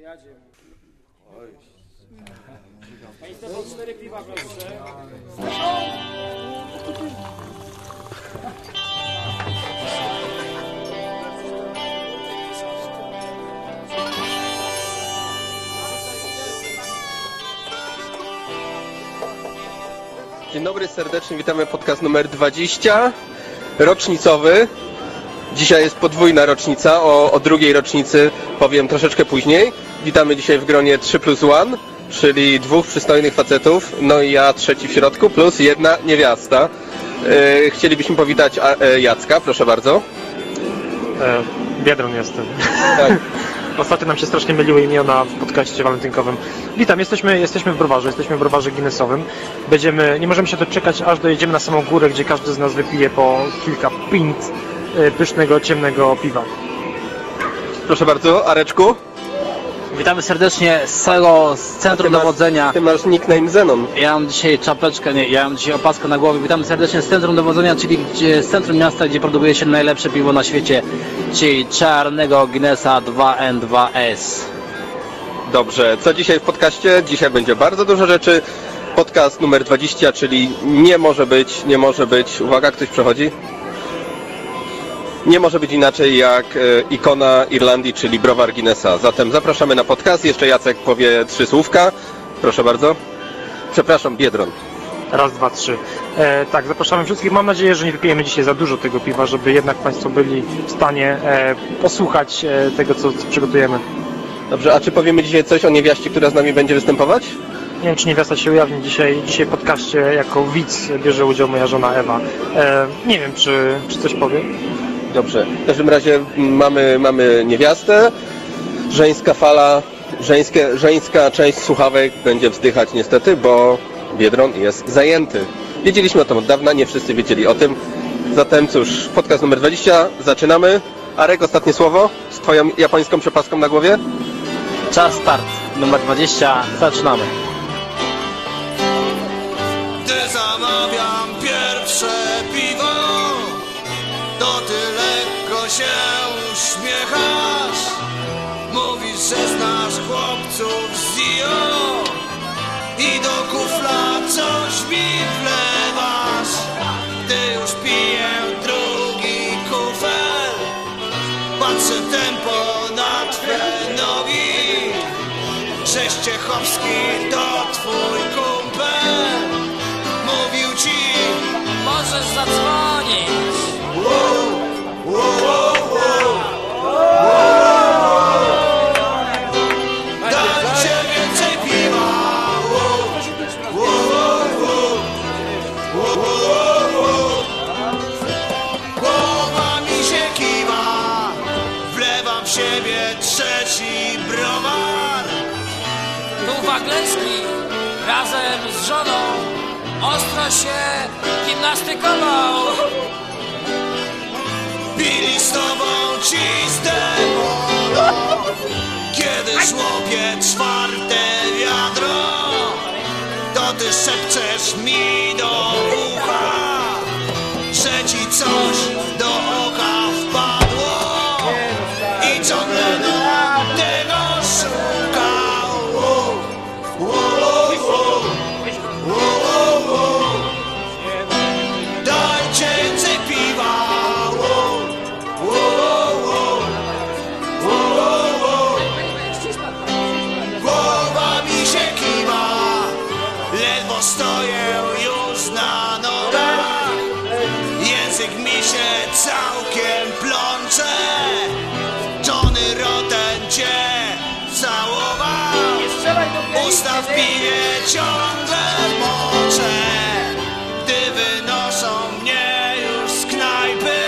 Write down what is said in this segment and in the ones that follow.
Jadzie. Państwo po cztery piwa proszę. Dzień dobry, serdecznie witamy podcast numer 20, rocznicowy. Dzisiaj jest podwójna rocznica, o, o drugiej rocznicy powiem troszeczkę później. Witamy dzisiaj w gronie 3 plus 1, czyli dwóch przystojnych facetów, no i ja trzeci w środku, plus jedna niewiasta. E, chcielibyśmy powitać a, e, Jacka, proszę bardzo. E, Biedron jestem. Tak. Ostatnio nam się strasznie myliły imiona w podcaście walentynkowym. Witam, jesteśmy, jesteśmy w browarze, jesteśmy w browarze Guinnessowym. Będziemy, nie możemy się doczekać, aż dojedziemy na samą górę, gdzie każdy z nas wypije po kilka pint pysznego, ciemnego piwa. Proszę bardzo, Areczku. Witamy serdecznie z całego z centrum Ty masz- dowodzenia. Ty masz nickname Zenon. Ja mam dzisiaj czapeczkę, nie, ja mam dzisiaj opaskę na głowie. Witamy serdecznie z centrum dowodzenia, czyli gdzie, z centrum miasta, gdzie produkuje się najlepsze piwo na świecie, czyli czarnego Guinnessa 2N2S. Dobrze, co dzisiaj w podcaście? Dzisiaj będzie bardzo dużo rzeczy. Podcast numer 20, czyli nie może być, nie może być. Uwaga, ktoś przechodzi. Nie może być inaczej jak e, ikona Irlandii, czyli browar Guinnessa. Zatem zapraszamy na podcast. Jeszcze Jacek powie trzy słówka. Proszę bardzo. Przepraszam, Biedron. Raz, dwa, trzy. E, tak, zapraszamy wszystkich. Mam nadzieję, że nie wypijemy dzisiaj za dużo tego piwa, żeby jednak Państwo byli w stanie e, posłuchać e, tego, co, co przygotujemy. Dobrze, a czy powiemy dzisiaj coś o niewiaście, która z nami będzie występować? Nie wiem, czy niewiasta się ujawni dzisiaj, dzisiaj podcaście jako widz bierze udział moja żona Ewa. E, nie wiem, czy, czy coś powie. Dobrze. W każdym razie mamy, mamy niewiastę. Żeńska fala, żeńskie, żeńska część słuchawek będzie wzdychać niestety, bo Biedron jest zajęty. Wiedzieliśmy o tym od dawna, nie wszyscy wiedzieli o tym. Zatem cóż, podcast numer 20, zaczynamy. Arek, ostatnie słowo z twoją japońską przepaską na głowie? Czas start, numer 20, zaczynamy. Gdy zamawiam uśmiechasz. Mówisz, że znasz chłopców z Dio i do kufla coś mi wlewasz. Gdy już piję drugi kufel, patrzę tempo na twe nogi. Sześciechowski to twój Razem z żoną ostro się gimnastykował. Bili z tobą ci Kiedy żłopie czwarte wiadro To ty szepczesz mi do ucha Że ci coś ciągle moczę Gdy wynoszą mnie już z knajpy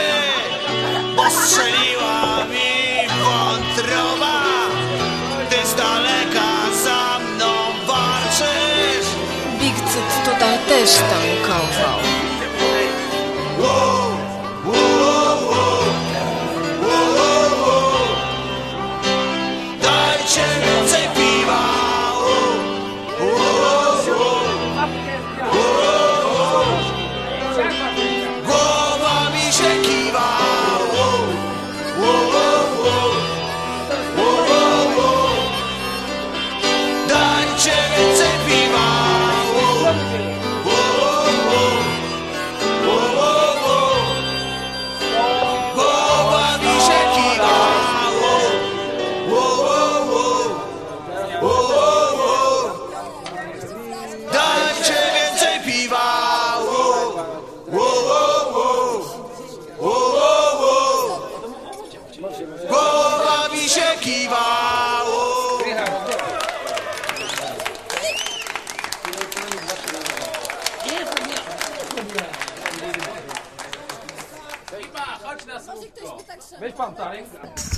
Bo strzeliła mi wątroba Ty z daleka za mną walczysz Big Cyt tutaj też tankował.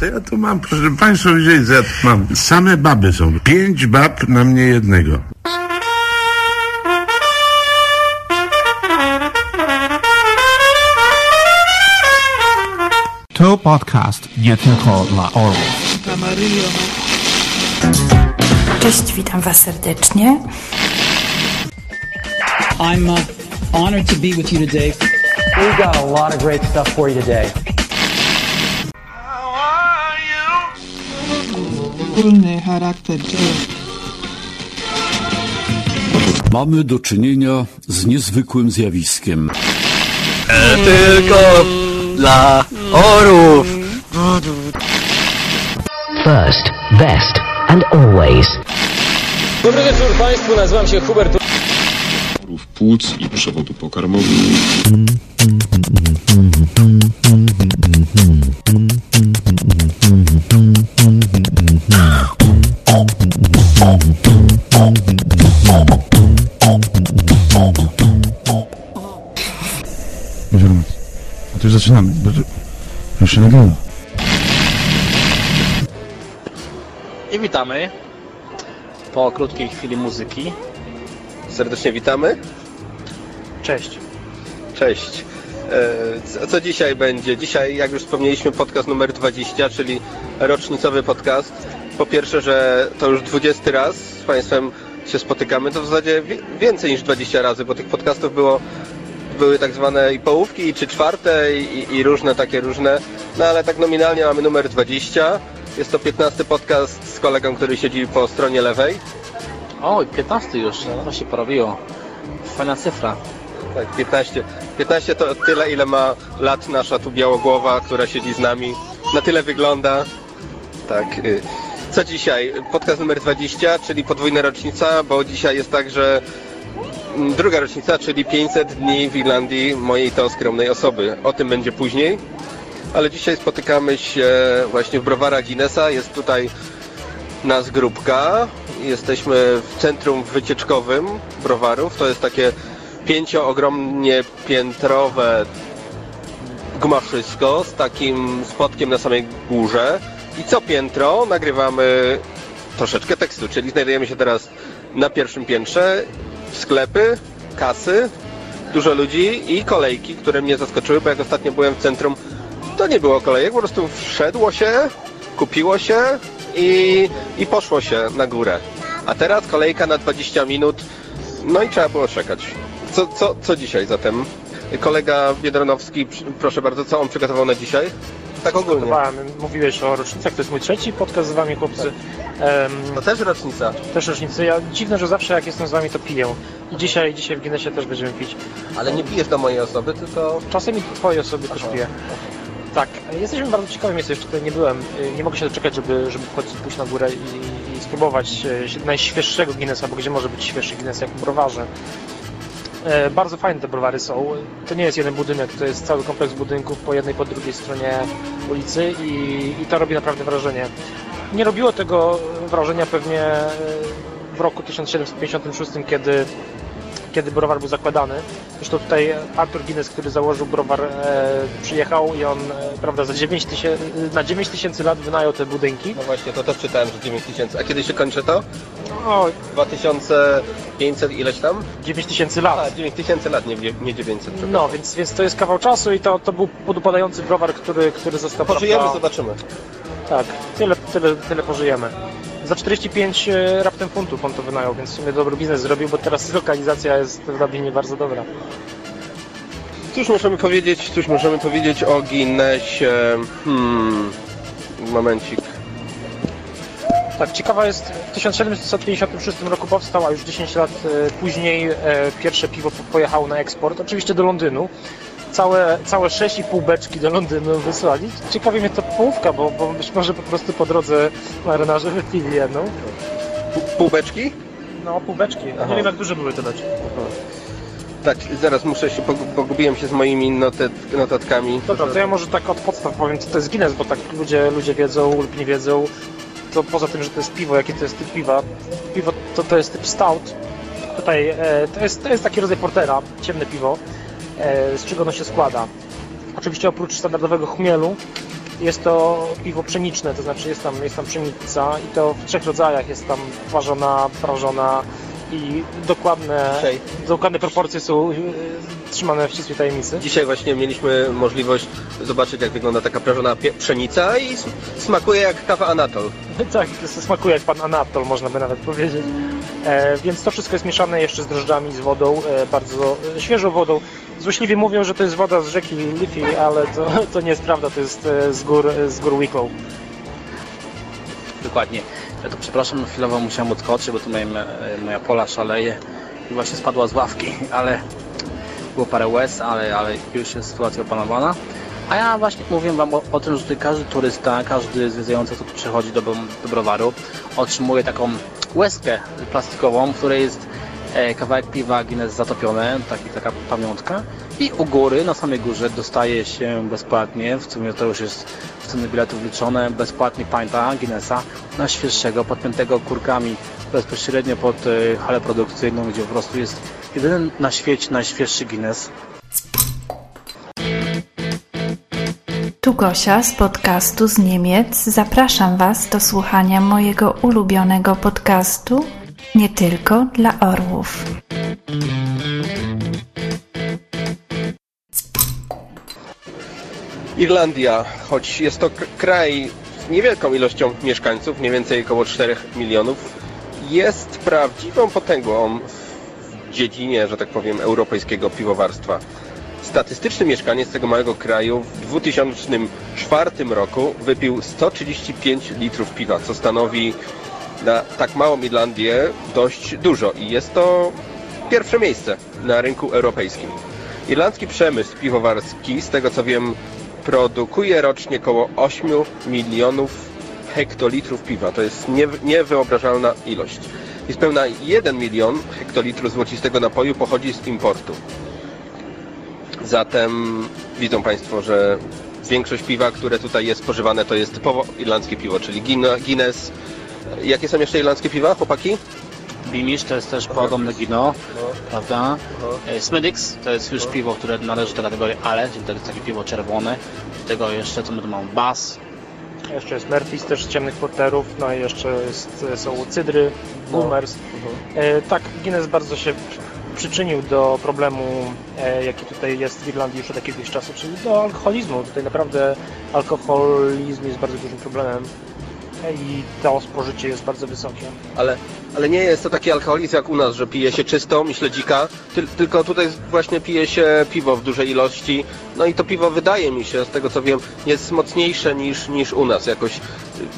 Co ja tu mam? Proszę Państwa, widzieli, co ja tu mam? Same baby są. Pięć bab na mnie jednego. To podcast nie tylko dla orłów. Cześć, witam Was serdecznie. I'm uh, honored to be with you today. We've got a lot of great stuff for you today. Wspólny charakter dzieła. Mamy do czynienia z niezwykłym zjawiskiem. Tylko dla orów. First, best and always. Dobry wieczór Państwu, nazywam się Hubert. płuc i przewodu pokarmowego. Możemy. A już zaczynamy. bo to- Już się nagrywa. I witamy po krótkiej chwili muzyki. Serdecznie witamy. Cześć. Cześć. E, Co, co dzisiaj będzie? Dzisiaj, jak już wspomnieliśmy, podcast numer 20, czyli rocznicowy podcast. Po pierwsze, że to już 20 raz z Państwem się spotykamy, to w zasadzie wi- więcej niż 20 razy, bo tych podcastów było były tak zwane i połówki, i czy czwarte, i, i różne takie różne. No ale tak nominalnie mamy numer 20. Jest to 15 podcast z kolegą, który siedzi po stronie lewej. O, i 15 już, to się porobiło. Fajna cyfra. Tak, 15. 15 to tyle, ile ma lat nasza tu białogłowa, która siedzi z nami. Na tyle wygląda. Tak. y, Co dzisiaj? Podcast numer 20, czyli podwójna rocznica, bo dzisiaj jest tak, że mm, druga rocznica, czyli 500 dni w Irlandii mojej to skromnej osoby. O tym będzie później. Ale dzisiaj spotykamy się właśnie w browarach Guinnessa. Jest tutaj nas grupka. Jesteśmy w centrum wycieczkowym browarów. To jest takie pięcio ogromnie piętrowe gmaszysko z takim spotkiem na samej górze. I co piętro nagrywamy troszeczkę tekstu, czyli znajdujemy się teraz na pierwszym piętrze, sklepy, kasy, dużo ludzi i kolejki, które mnie zaskoczyły, bo jak ostatnio byłem w centrum, to nie było kolejek, po prostu wszedło się, kupiło się i, i poszło się na górę. A teraz kolejka na 20 minut, no i trzeba było czekać. Co, co, co dzisiaj zatem? Kolega Biedronowski, pr- proszę bardzo, co on przygotował na dzisiaj? Tak ogólnie. Mówiłeś o rocznicach, to jest mój trzeci podcast z wami, chłopcy. To też rocznica. też rocznicy. Ja, dziwne, że zawsze jak jestem z wami, to piję. I dzisiaj, dzisiaj w Guinnessie też będziemy pić. Ale nie pijesz do mojej osoby, tylko... Czasem i twoje osoby też piję. Tak, jesteśmy bardzo ciekawym miejscem, jeszcze tutaj nie byłem. Y, Nie mogę się doczekać, żeby, żeby pójść na górę i, i spróbować e, najświeższego Guinnessa, bo gdzie może być świeższy Guinness jak w browarze. E, Bardzo fajne te browary są. To nie jest jeden budynek, to jest cały kompleks budynków po jednej, po drugiej stronie ulicy i, i to robi naprawdę wrażenie. Nie robiło tego wrażenia pewnie e, w roku 1756, kiedy kiedy browar był zakładany. Zresztą tutaj Arthur Guinness, który założył browar, e, przyjechał i on e, prawda, za 9 tysięcy, na 9 tysięcy lat wynajął te budynki. No właśnie, to też czytałem, że 9 tysięcy. A kiedy się kończy to? O, 2500 ileś tam? 9 tysięcy lat. A, 9 tysięcy lat, nie, nie 900. przepraszam. No, więc, więc to jest kawał czasu i to, to był podupadający browar, który, który został... Pożyjemy, prawda, zobaczymy. Tak, tyle, tyle, tyle pożyjemy. Za 45 e, raptem funtów on to wynajął, więc w sumie dobry biznes zrobił, bo teraz lokalizacja jest w Dublinie bardzo dobra. Cóż możemy powiedzieć, cóż możemy powiedzieć o Guinnessie? Hmm, momencik. Tak, ciekawa jest, w 1756 roku powstał, a już 10 lat e, później e, pierwsze piwo po- pojechało na eksport, oczywiście do Londynu. Całe, całe 6,5 beczki do Londynu wysłali. Ciekawi mnie to połówka, bo, bo być może po prostu po drodze marynarze wypili jedną. Pół beczki? No, pół beczki. Aha. Nie wiem jak duże były te beczki. Tak, zaraz muszę się, pog- pogubiłem się z moimi notet, notatkami. Dobra, to ja może tak od podstaw powiem, co to jest Guinness, bo tak ludzie, ludzie wiedzą lub nie wiedzą. To poza tym, że to jest piwo, jaki to jest typ piwa. Piwo to, to jest typ stout. Tutaj e, to, jest, to jest taki rodzaj portera, ciemne piwo. E, z czego ono się składa? Oczywiście oprócz standardowego chmielu jest to piwo pszeniczne, to znaczy jest tam, jest tam pszenica i to w trzech rodzajach. Jest tam ważona, prażona i dokładne, Dzisiaj. dokładne proporcje są yy, trzymane w ścisłej tajemnicy. Dzisiaj właśnie mieliśmy możliwość zobaczyć, jak wygląda taka prażona pszenica i smakuje jak kawa Anatol. Tak, smakuje jak pan Anatol, można by nawet powiedzieć. E, więc to wszystko jest mieszane jeszcze z drożdżami, z wodą, e, bardzo e, świeżą wodą. Złośliwie mówią, że to jest woda z rzeki Liffey, ale to, to nie jest prawda, to jest e, z gór, e, z gór Wicklow. Dokładnie. Ja to przepraszam, chwilowo musiałem odskoczyć, bo tu moja, moja pola szaleje i właśnie spadła z ławki, ale było parę łez, ale, ale już jest sytuacja opanowana. A ja właśnie mówię Wam o, o tym, że tutaj każdy turysta, każdy zwiedzający, kto tu przychodzi do, do browaru, otrzymuje taką łezkę plastikową, w której jest e, kawałek piwa Guinness zatopione, taki, taka pamiątka. I u góry, na samej górze dostaje się bezpłatnie, w sumie to już jest w cenie biletów liczone, bezpłatnie pinta Guinnessa najświeższego, podpiętego kurkami bezpośrednio pod e, halę produkcyjną, gdzie po prostu jest jedyny na świecie najświeższy Guinness. Tu Gosia z podcastu z Niemiec. Zapraszam Was do słuchania mojego ulubionego podcastu nie tylko dla orłów. Irlandia, choć jest to kraj z niewielką ilością mieszkańców, mniej więcej około 4 milionów, jest prawdziwą potęgą w dziedzinie, że tak powiem, europejskiego piwowarstwa. Statystyczny mieszkaniec tego małego kraju w 2004 roku wypił 135 litrów piwa, co stanowi na tak małą Irlandię dość dużo i jest to pierwsze miejsce na rynku europejskim. Irlandzki przemysł piwowarski, z tego co wiem, produkuje rocznie około 8 milionów hektolitrów piwa. To jest nie, niewyobrażalna ilość. Niespełna 1 milion hektolitrów złocistego napoju pochodzi z importu. Zatem widzą Państwo, że większość piwa, które tutaj jest spożywane, to jest typowo irlandzkie piwo, czyli Guin- Guinness. Jakie są jeszcze irlandzkie piwa, chłopaki? Beamish to jest też podobne gino, prawda? E, Smithix to jest już piwo, które należy do kategorii ale, czyli to jest takie piwo czerwone. Do tego jeszcze co my tu mamy? Bass. Jeszcze jest Murphy's też z ciemnych porterów, no i jeszcze jest, są cydry, boomers. E, tak, Guinness bardzo się przyczynił do problemu, e, jaki tutaj jest w Irlandii już od jakiegoś czasu, czyli do alkoholizmu. Tutaj naprawdę alkoholizm jest bardzo dużym problemem i to spożycie jest bardzo wysokie. Ale, ale nie jest to taki alkoholizm jak u nas, że pije się czystą i śledzika, tyl, tylko tutaj właśnie pije się piwo w dużej ilości. No i to piwo wydaje mi się, z tego co wiem, jest mocniejsze niż, niż u nas. Jakoś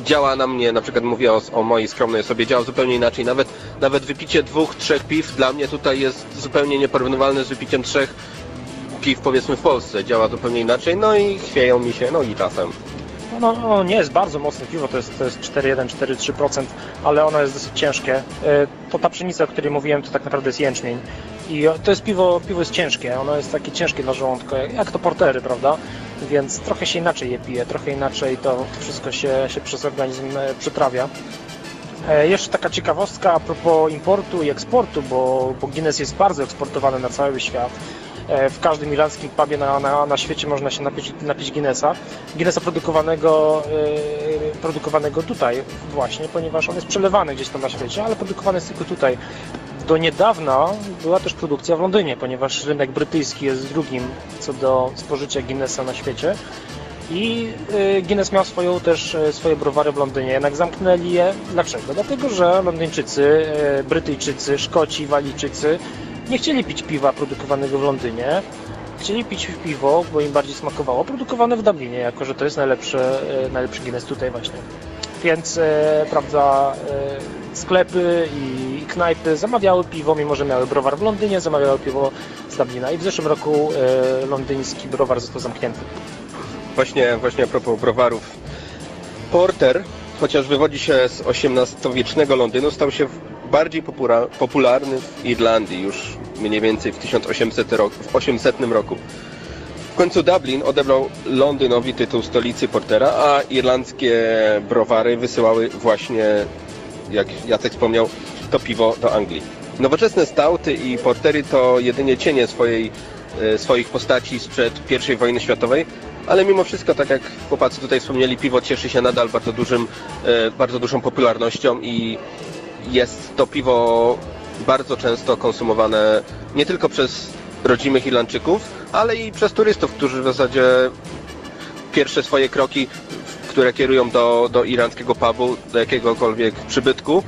działa na mnie, na przykład mówię o, o mojej skromnej osobie, działa zupełnie inaczej. Nawet, nawet wypicie dwóch, trzech piw dla mnie tutaj jest zupełnie nieporównywalne z wypiciem trzech piw powiedzmy w Polsce. Działa zupełnie inaczej, no i chwieją mi się nogi czasem. No, no nie jest bardzo mocne piwo, to jest, to jest 4,1-4,3%, ale ono jest dosyć ciężkie. E, To ta pszenica, o której mówiłem, to tak naprawdę jest jęczmień. I to jest piwo, piwo jest ciężkie, ono jest takie ciężkie dla żołądka, jak to portery, prawda? Więc trochę się inaczej je pije, trochę inaczej to wszystko się, się przez organizm e, przetrawia. E, Jeszcze taka ciekawostka a propos importu i eksportu, bo, bo Guinness jest bardzo eksportowany na cały świat. E, W każdym irlandzkim pubie na, na, na świecie można się napić, napić Guinnessa. Guinnessa produkowanego, e, produkowanego tutaj właśnie, ponieważ on jest przelewany gdzieś tam na świecie, ale produkowany jest tylko tutaj. Do niedawna była też produkcja w Londynie, ponieważ rynek brytyjski jest drugim co do spożycia Guinnessa na świecie. I y, Guinness miał swoją też swoje browary w Londynie, jednak zamknęli je. Dlaczego? Dlatego, że Londyńczycy, Brytyjczycy, Szkoci, Walijczycy nie chcieli pić piwa produkowanego w Londynie. Chcieli pić piwo, bo im bardziej smakowało, produkowane w Dublinie, jako że to jest najlepszy, y, najlepszy Guinness tutaj właśnie. Więc, y, prawda, y, sklepy i knajpy zamawiały piwo, mimo że miały browar w Londynie, zamawiały piwo z Dublina. I w zeszłym roku londyński browar został zamknięty. Właśnie, właśnie a propos browarów. Porter, chociaż wywodzi się z XVIII-wiecznego Londynu, stał się bardziej popularny w Irlandii już mniej więcej w 1800 roku, w 800 roku. W końcu Dublin odebrał Londynowi tytuł stolicy Portera, a irlandzkie browary wysyłały właśnie, jak Jacek wspomniał, to piwo do Anglii. Nowoczesne stauty i portery to jedynie cienie swojej e, swoich postaci sprzed I wojny światowej, ale mimo wszystko, tak jak chłopacy tutaj wspomnieli, piwo cieszy się nadal bardzo, dużym, e, bardzo dużą popularnością i jest to piwo bardzo często konsumowane nie tylko przez rodzimych Irlandczyków, ale i przez turystów, którzy w zasadzie pierwsze swoje kroki, które kierują do, do irlandzkiego pubu, do jakiegokolwiek przybytku,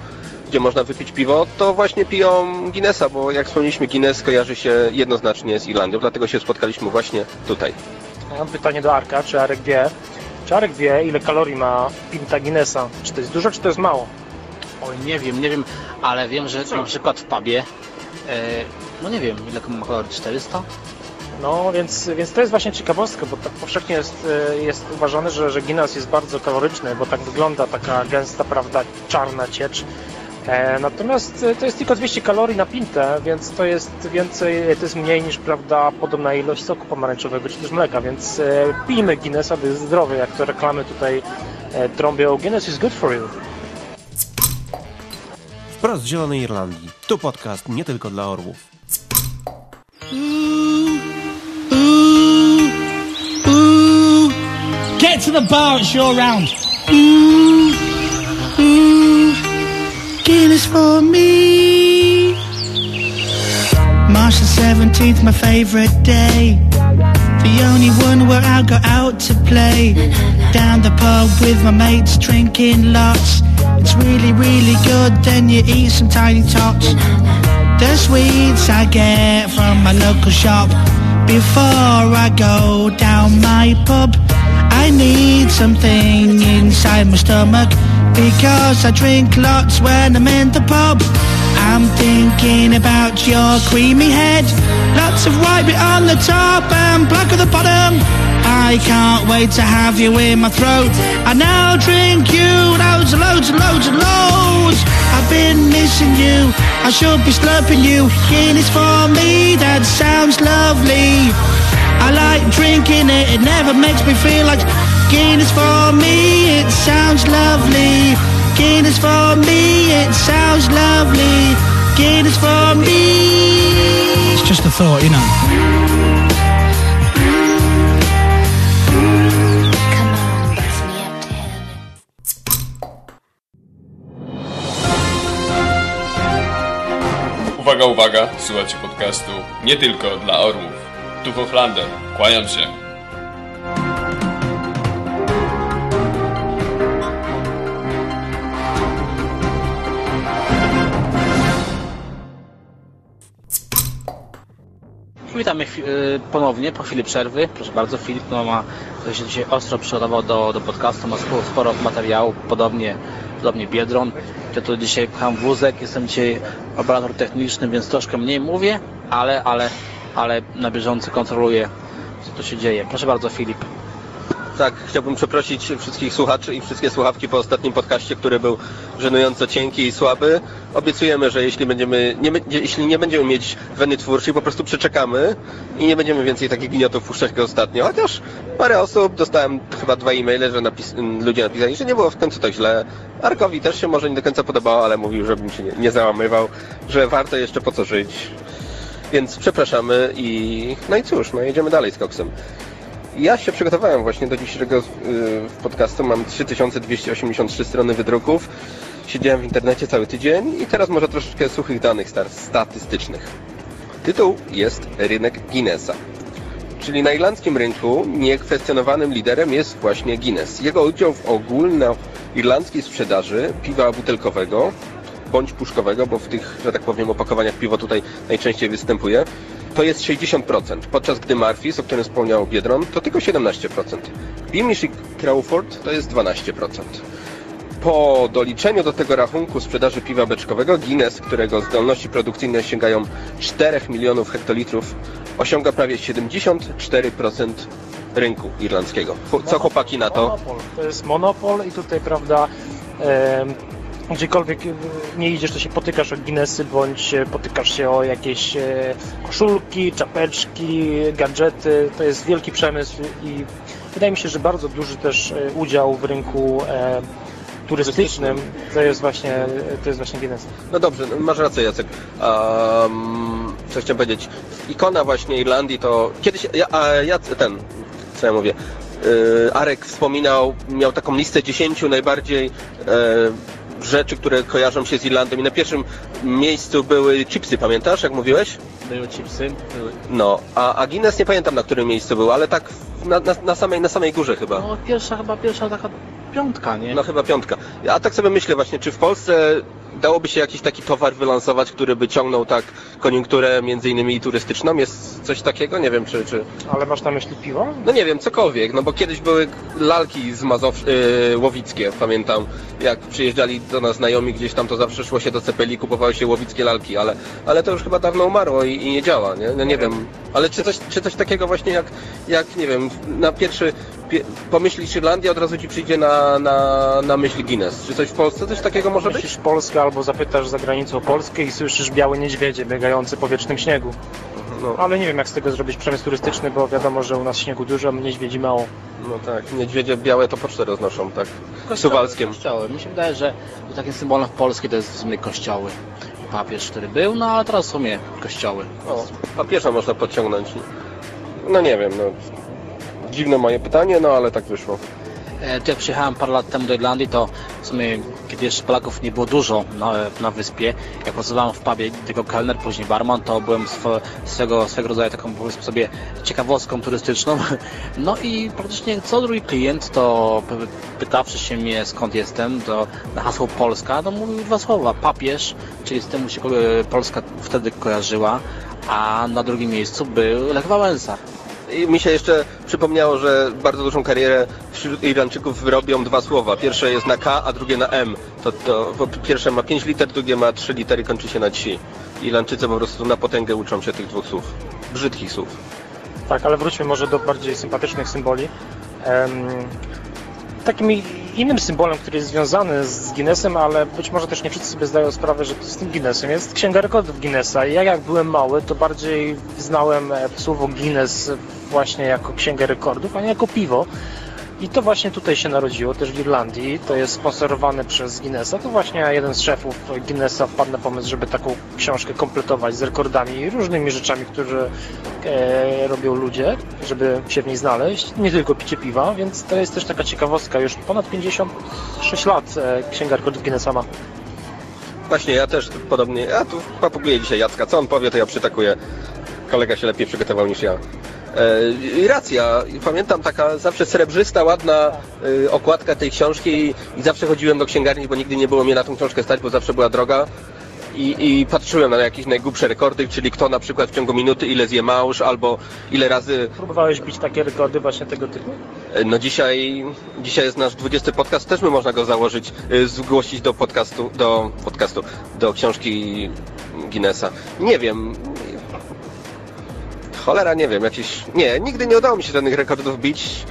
gdzie można wypić piwo, to właśnie piją Guinnessa, bo jak wspomnieliśmy, Guinness kojarzy się jednoznacznie z Irlandią, dlatego się spotkaliśmy właśnie tutaj. Mam pytanie do Arka, czy Arek wie, czy Arek wie, ile kalorii ma pinta Guinnessa? Czy to jest dużo, czy to jest mało? Oj, nie wiem, nie wiem, ale wiem, że na przykład w pubie, e, no nie wiem, ile ma kalorii, 400? No, więc, więc to jest właśnie ciekawostka, bo tak powszechnie jest, e, jest uważane, że, że Guinness jest bardzo kaloryczny, bo tak wygląda taka gęsta, prawda, czarna ciecz. E, natomiast e, to jest tylko 200 kalorii na pintę, więc to jest więcej, to jest mniej niż, prawda, podobna ilość soku pomarańczowego czy też mleka, więc e, pijmy Guinnessa, by jest zdrowy, jak to reklamy tutaj e, trąbią. Guinness is good for you. Wprost z Zielonej Irlandii. Tu podcast nie tylko dla orłów. Get to the bar, it's your round. Ooh, ooh, Guinness for me. March the 17th, my favorite day. The only one where I'll go out to play. Down the pub with my mates, drinking lots. It's really, really good, then you eat some tiny tots. The sweets I get from my local shop. Before I go down my pub, I need something inside my stomach. Because I drink lots when I'm in the pub. I'm thinking about your creamy head. Lots of white bit on the top and black at the bottom. I can't wait to have you in my throat. I now drink you loads and loads and loads and loads. I've been missing you. I should be slurping you. Guinness for me, that sounds lovely. I like drinking it, it never makes me feel like Guinness for me, it sounds lovely. Guinness for me, it sounds lovely. Guinness for me. It's just a thought, you know. Uwaga, uwaga, słuchajcie podcastu nie tylko dla orłów. Tu Hochlander, kłaniam się. Witamy y, ponownie po chwili przerwy. Proszę bardzo, Filip no, ma się dzisiaj ostro przygotował do, do podcastu, ma sporo, sporo materiału, podobnie, podobnie Biedron. Ja tu dzisiaj pcham wózek, jestem dzisiaj operator techniczny, więc troszkę mniej mówię, ale, ale, ale na bieżąco kontroluję, co tu się dzieje. Proszę bardzo, Filip. Tak, chciałbym przeprosić wszystkich słuchaczy i wszystkie słuchawki po ostatnim podcaście, który był żenująco cienki i słaby. Obiecujemy, że jeśli, będziemy, nie, jeśli nie będziemy mieć weny twórczej, po prostu przeczekamy i nie będziemy więcej takich gniotów puszczać jak ostatnio. Chociaż parę osób, dostałem chyba dwa e-maile, że napis, ludzie napisali, że nie było w końcu to źle. Arkowi też się może nie do końca podobało, ale mówił, żebym się nie, nie załamywał, że warto jeszcze po co żyć. Więc przepraszamy i no i cóż, no jedziemy dalej z koksem. Ja się przygotowałem właśnie do dzisiejszego y, podcastu. Mam 3283 strony wydruków. Siedziałem w internecie cały tydzień i teraz może troszeczkę suchych danych statystycznych. Tytuł jest Rynek Guinnessa. Czyli na irlandzkim rynku niekwestionowanym liderem jest właśnie Guinness. Jego udział w ogólnoirlandzkiej sprzedaży piwa butelkowego bądź puszkowego, bo w tych, że tak powiem, opakowaniach piwo tutaj najczęściej występuje, to jest 60%, podczas gdy Murphy's, o którym wspomniał Biedron, to tylko 17%. Beamish i Crawford to jest 12%. Po doliczeniu do tego rachunku sprzedaży piwa beczkowego, Guinness, którego zdolności produkcyjne sięgają 4 milionów hektolitrów, osiąga prawie 74% rynku irlandzkiego. Co chłopaki na to? Monopol. To jest monopol i tutaj, prawda, gdziekolwiek e, nie idziesz, to się potykasz o Guinnessy, bądź e, potykasz się o jakieś e, koszulki, czapeczki, gadżety. To jest wielki przemysł i wydaje mi się, że bardzo duży też udział w rynku turystycznym to jest właśnie, to jest właśnie Guinness. No dobrze, no masz rację Jacek. Um, co chciałem powiedzieć, ikona właśnie Irlandii to kiedyś, ja, ja ten, co ja mówię, yy, Arek wspominał, miał taką listę 10 najbardziej rzeczy, które kojarzą się z Irlandią i na pierwszym miejscu były chipsy, pamiętasz, jak mówiłeś? Były chipsy, były. No, a, a Guinness nie pamiętam na którym miejscu był, ale tak na, na, na, samej, na samej górze chyba. No pierwsza chyba pierwsza taka piątka, nie? No chyba piątka. Ja tak sobie myślę właśnie, czy w Polsce dałoby się jakiś taki towar wylansować, który by ciągnął tak koniunkturę między innymi i turystyczną? Jest coś takiego? Nie wiem, czy... czy... Ale masz na myśli piwo? No nie wiem, cokolwiek, no bo kiedyś były lalki z Mazow... Yy, łowickie, pamiętam, jak przyjeżdżali do nas znajomi gdzieś tam, to zawsze szło się do Cepeli, kupowały się łowickie lalki, ale, ale to już chyba dawno umarło i, i nie działa, nie? No nie wiem, ale czy coś, czy coś takiego właśnie jak, jak nie wiem, na pierwszy, pie, pomyślisz Irlandia, od razu ci przyjdzie na, na, na myśl Guinness. Czy coś w Polsce, coś takiego może być? Myślisz Polskę albo zapytasz za granicą o Polskę i słyszysz białe niedźwiedzie biegające po wiecznym śniegu. No. Ale nie wiem jak z tego zrobić przemysł turystyczny, bo wiadomo, że u nas śniegu dużo, a niedźwiedzi mało. No tak, niedźwiedzie białe to pocztę roznoszą, tak, suwalskiem. Kościoły. Mi się wydaje, że takim symbolem w Polsce to jest w sumie kościoły. Papież, który był, no ale teraz w sumie kościoły. O, papieża można podciągnąć. No nie wiem, no. Dziwne moje pytanie, no ale tak wyszło. E, Jak przyjechałem parę lat temu do Irlandii, to w sumie, kiedy jeszcze Polaków nie było dużo na, na wyspie, jak pracowałem w pubie, tylko kelner, później barman, to byłem swo, swego, swego rodzaju taką powiedzmy sobie ciekawostką turystyczną. No i praktycznie co drugi klient, to py- pytawszy się mnie skąd jestem, to na hasło Polska, to mówił dwa słowa. Papież, czyli z tym się ko- Polska wtedy kojarzyła, a na drugim miejscu był Lech Wałęsa. Mi się jeszcze przypomniało, że bardzo dużą karierę wśród Irlandczyków robią dwa słowa. Pierwsze jest na K, a drugie na M. To, to pierwsze ma 5 liter, drugie ma 3 litery, kończy się na ci. Irlandczycy po prostu na potęgę uczą się tych dwóch słów. Brzydkich słów. Tak, ale wróćmy może do bardziej sympatycznych symboli. Em, takim i- innym symbolem, który jest związany z Guinnessem, ale być może też nie wszyscy sobie zdają sprawę, że to z tym Guinnessem jest Księga Rekordów Guinnessa. Ja jak byłem mały, to bardziej znałem e, słowo Guinness właśnie jako Księgę Rekordów, a nie jako piwo. I to właśnie tutaj się narodziło, też w Irlandii. To jest sponsorowane przez Guinnessa. To właśnie jeden z szefów Guinnessa wpadł na pomysł, żeby taką książkę kompletować z rekordami i różnymi rzeczami, które e, robią ludzie, żeby się w niej znaleźć. Nie tylko picie piwa, więc to jest też taka ciekawostka. Już ponad 56 lat e, Księga Rekordów Guinnessa ma. Właśnie, ja też podobnie. Ja tu papuguję dzisiaj Jacka. Co on powie, to ja przytakuję. Kolega się lepiej przygotował niż ja. E, I racja, pamiętam taka zawsze srebrzysta, ładna e, okładka tej książki i, zawsze chodziłem do księgarni, bo nigdy nie było mnie na tą książkę stać, bo zawsze była droga. I, I patrzyłem na jakieś najgłupsze rekordy, czyli kto na przykład w ciągu minuty ile zje małż, albo ile razy Próbowałeś bić takie rekordy właśnie tego typu? E, No dzisiaj, dzisiaj jest nasz 20 podcast, też by można go założyć, zgłosić do podcastu, do podcastu, do książki Guinnessa. Nie wiem. Cholera, nie wiem, jakieś... Nie, nigdy nie udało mi się żadnych rekordów bić.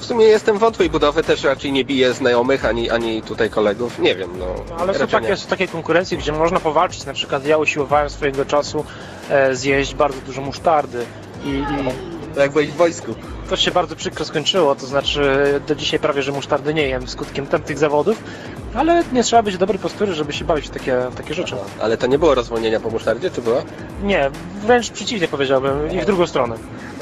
W sumie jestem wątłej budowy, też raczej nie biję znajomych, ani, ani tutaj kolegów. Nie wiem, no. Ale są takie, są takie konkurencje, gdzie można powalczyć. Na przykład ja usiłowałem swojego czasu e, zjeść bardzo dużo musztardy. I, i jak byłeś w wojsku. To się bardzo przykro skończyło, to znaczy do dzisiaj prawie, że musztardy nie jem skutkiem tamtych zawodów, ale nie trzeba być dobrej postury, żeby się bawić w takie, w takie rzeczy. Ale to nie było rozwolnienia po musztardzie, czy było? Nie, wręcz przeciwnie powiedziałbym i w drugą stronę.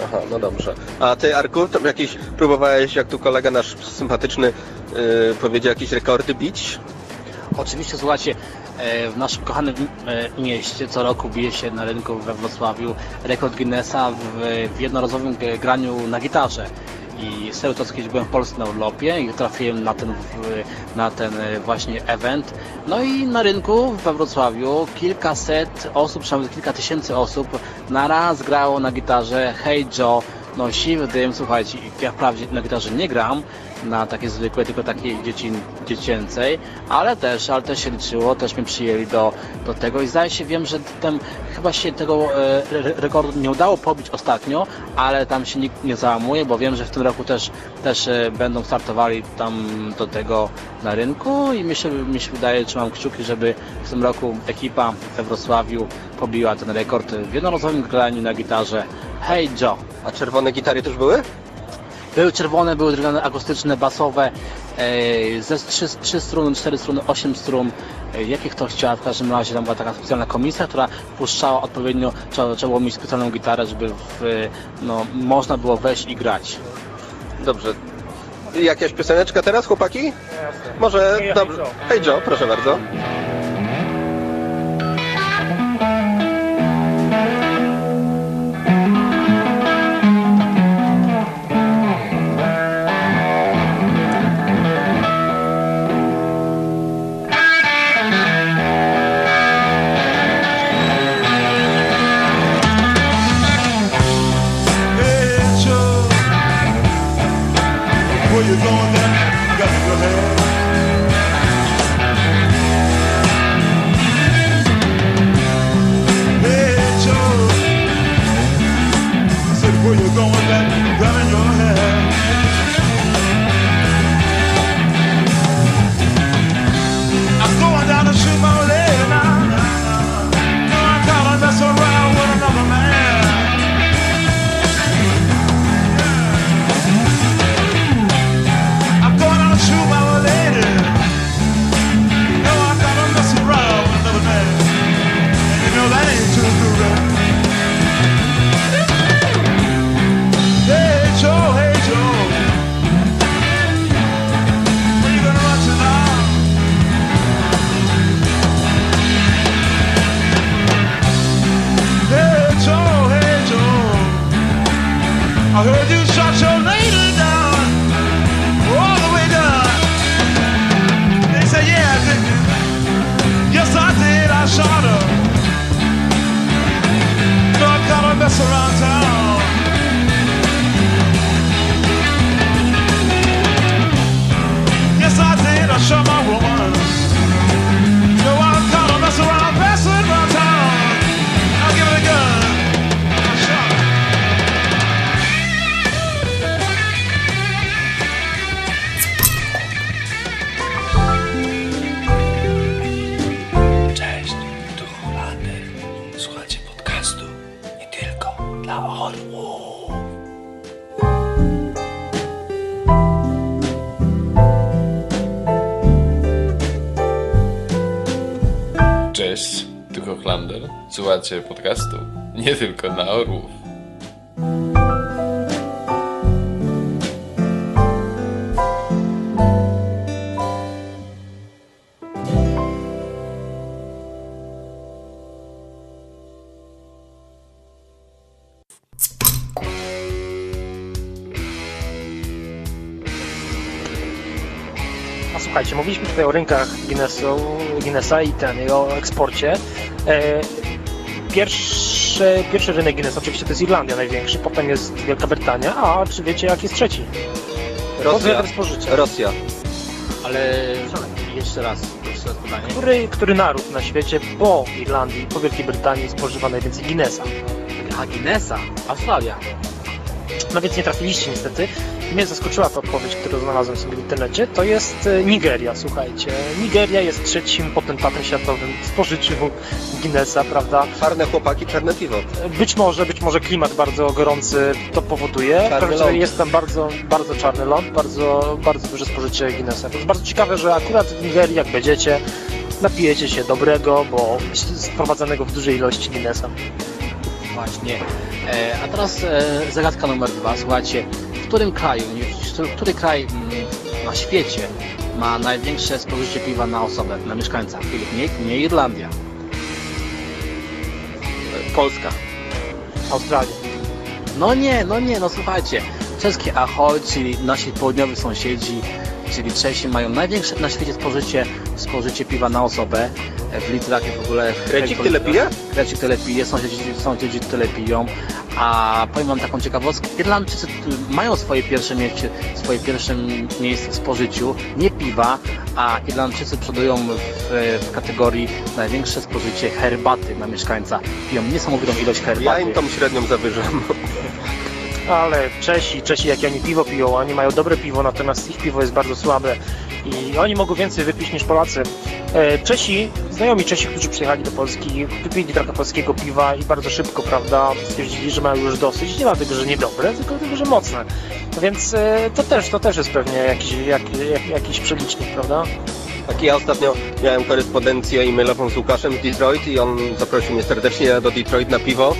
Aha, no dobrze. A ty, Arku, tam jakieś próbowałeś, jak tu kolega nasz sympatyczny yy, powiedział, jakieś rekordy bić? Oczywiście, słuchajcie, e, w naszym kochanym e, mieście co roku bije się na rynku we Wrocławiu rekord Guinnessa w, w jednorazowym graniu na gitarze. I tego czasu kiedyś byłem w Polsce na urlopie i trafiłem na ten, na ten e, właśnie event. No i na rynku we Wrocławiu kilkaset osób, przynajmniej kilka tysięcy osób na raz grało na gitarze Hey Joe, no siwy dym, słuchajcie, ja wprawdzie na gitarze nie gram, na takiej zwykłej, tylko takiej dzieci, dziecięcej, ale też, ale też się liczyło, też mnie przyjęli do, do tego i zdaje się, wiem, że tam chyba się tego e, re- rekordu nie udało pobić ostatnio, ale tam się nikt nie załamuje, bo wiem, że w tym roku też, też e, będą startowali tam do tego na rynku i myślę, mi się wydaje, trzymam kciuki, żeby w tym roku ekipa we Wrocławiu pobiła ten rekord w jednorazowym graniu na gitarze Hey Joe. A czerwone gitary też były? Były czerwone, były drewniane, akustyczne, basowe, e, ze trzy, trzy struny, cztery struny, osiem strun, e, jakie kto chciał. W każdym razie tam była taka specjalna komisja, która puszczała odpowiednio, trzeba, trzeba było mieć specjalną gitarę, żeby w, no, można było wejść i grać. Dobrze. Jakaś pioseneczka teraz, chłopaki? Może... Dobrze. Hej Joe, proszę bardzo. A słuchajcie, mówiliśmy tutaj o rynkach Guinnessu, Guinnessa i ten, i o eksporcie. E, pierwszy, pierwszy rynek Guinnessa oczywiście to jest Irlandia największy, potem jest Wielka Brytania, a czy wiecie jaki jest trzeci? Rosja. Rosja. Ale jeszcze raz, jeszcze raz pytanie. Który, który naród na świecie po Irlandii, po Wielkiej Brytanii spożywa najwięcej Guinnessa? A Guinnessa? Australia. No więc nie trafiliście niestety. Mnie zaskoczyła ta odpowiedź, którą znalazłem sobie w internecie. To jest e, Nigeria, słuchajcie. Nigeria jest trzecim potentatem światowym w spożyciu Guinnessa, prawda? Czarne chłopaki, czarne piwo. Być może, być może klimat bardzo gorący to powoduje. Czarny jest tam bardzo, bardzo czarny ląd, bardzo, bardzo duże spożycie Guinnessa. To jest bardzo ciekawe, że akurat w Nigerii, jak będziecie, napijecie się dobrego, bo sprowadzanego w dużej ilości Guinnessa. Właśnie. E, a teraz e, zagadka numer dwa. Słuchajcie, którym kraju, który kraj mm, na świecie ma największe spożycie piwa na osobę, na mieszkańca? Nie, nie Irlandia. Polska. Australia. No nie, no nie, no słuchajcie. Czeskie Ahoj, czyli nasi południowi sąsiedzi, czyli Czesi mają największe na świecie spożycie, spożycie piwa na osobę e, w litrach i w ogóle... w Krecik tyle pije? Krecik tyle pije, sąsiedzi, sąsiedzi tyle piją. A powiem wam taką ciekawostkę, Irlandczycy mają swoje pierwsze miejsce, swoje pierwsze miejsce w spożyciu, nie piwa, a Irlandczycy przodują w, w kategorii największe spożycie herbaty na mieszkańca. Piją niesamowitą ilość herbaty. Ja im tą średnią zawyżam. Ale Czesi, Czesi jakie oni piwo piją, oni mają dobre piwo, natomiast ich piwo jest bardzo słabe i oni mogą więcej wypić niż Polacy. E, Czesi, znajomi Czesi, którzy przyjechali do Polski, wypili trochę polskiego piwa i bardzo szybko, prawda, stwierdzili, że mają już dosyć, nie dlatego, że niedobre, tylko dlatego, że mocne. Więc e, to też, to też jest pewnie jakiś, jak, jak, jakiś przelicznik, prawda? Tak, ja ostatnio miałem korespondencję e-mailową z Łukaszem z Detroit i on zaprosił mnie serdecznie do Detroit na piwo.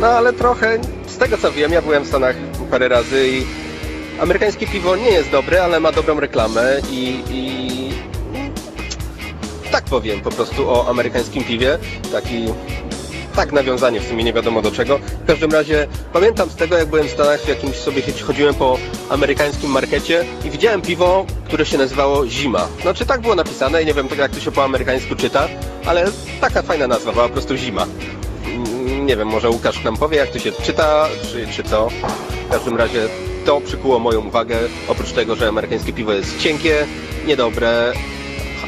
No ale trochę, tego co wiem, ja byłem w Stanach parę razy i amerykańskie piwo nie jest dobre, ale ma dobrą reklamę i, i tak powiem po prostu o amerykańskim piwie. Taki tak nawiązanie w sumie nie wiadomo do czego. W każdym razie pamiętam z tego, jak byłem w Stanach, w jakimś sobie chodziłem po amerykańskim markecie i widziałem piwo, które się nazywało Zima. Znaczy tak było napisane i nie wiem tak jak to się po amerykańsku czyta, ale taka fajna nazwa była po prostu Zima. Nie wiem, może Łukasz nam powie, jak to się czyta, czy, czy co. W każdym razie to przykuło moją uwagę. Oprócz tego, że amerykańskie piwo jest cienkie, niedobre,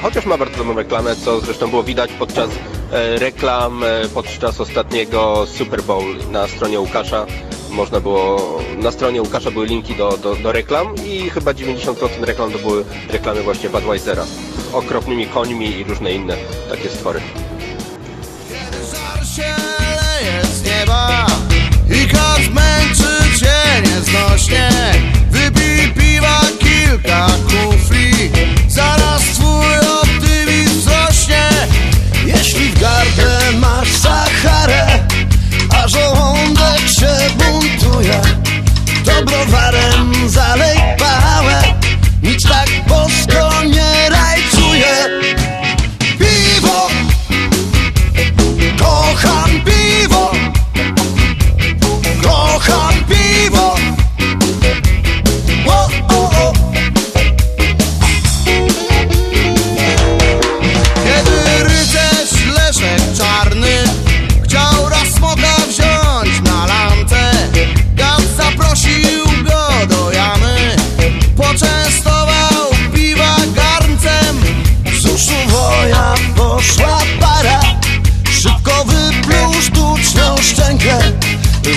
chociaż ma bardzo dobrą reklamę, co zresztą było widać podczas e, reklam, e, podczas ostatniego Super Bowl na stronie Łukasza. Można było, na stronie Łukasza były linki do, do, do reklam i chyba 90% reklam to były reklamy właśnie Budweisera z okropnymi końmi i różne inne takie stwory. Nieba i kot męczy cię nieznośnie. Wypij piwa kilka kufli, zaraz twój optymizm wzrośnie. Jeśli w gardle masz Saharę, a żołądek się buntuje, to browarem zalej pałę, nic tak bosko nie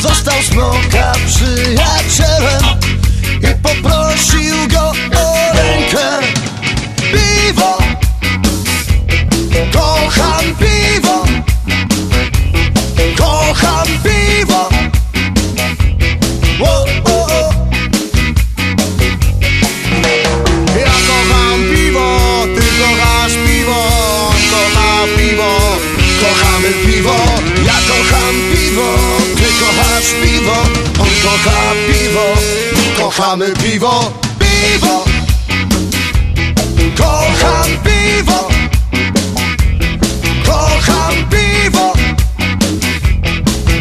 Został smoka przyjacielem kochamy piwo Piwo Kocham piwo Kocham piwo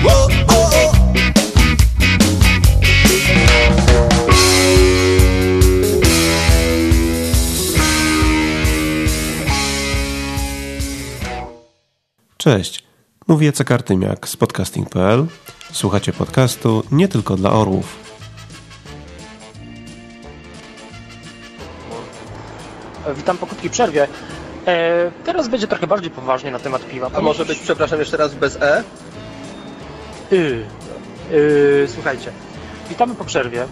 o, o, o. Cześć, mówię Jacek Artymiak z podcasting.pl. Słuchacie podcastu nie tylko dla orłów. Witam po krótkiej przerwie. E, teraz będzie trochę bardziej poważnie na temat piwa. A może być, przepraszam, jeszcze raz bez E? Y, y, słuchajcie, witamy po przerwie.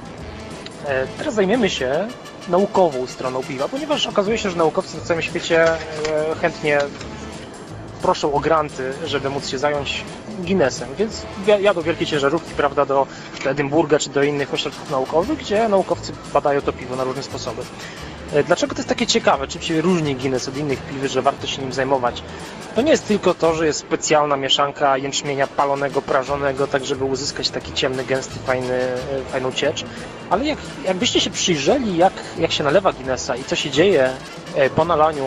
E, teraz zajmiemy się naukową stroną piwa, ponieważ okazuje się, że naukowcy na całym świecie e, chętnie proszą o granty, żeby móc się zająć Guinnessem, więc ja- jadą wielkie ciężarówki, prawda, do Edynburga czy do innych ośrodków naukowych, gdzie naukowcy badają to piwo na różne sposoby. E, Dlaczego to jest takie ciekawe? Czym się różni Guinness od innych piw, że warto się nim zajmować? To nie jest tylko to, że jest specjalna mieszanka jęczmienia palonego, prażonego, tak żeby uzyskać taki ciemny, gęsty, fajny, e, fajną ciecz, ale jak, jakbyście się przyjrzeli, jak, jak się nalewa Guinnessa i co się dzieje e, po nalaniu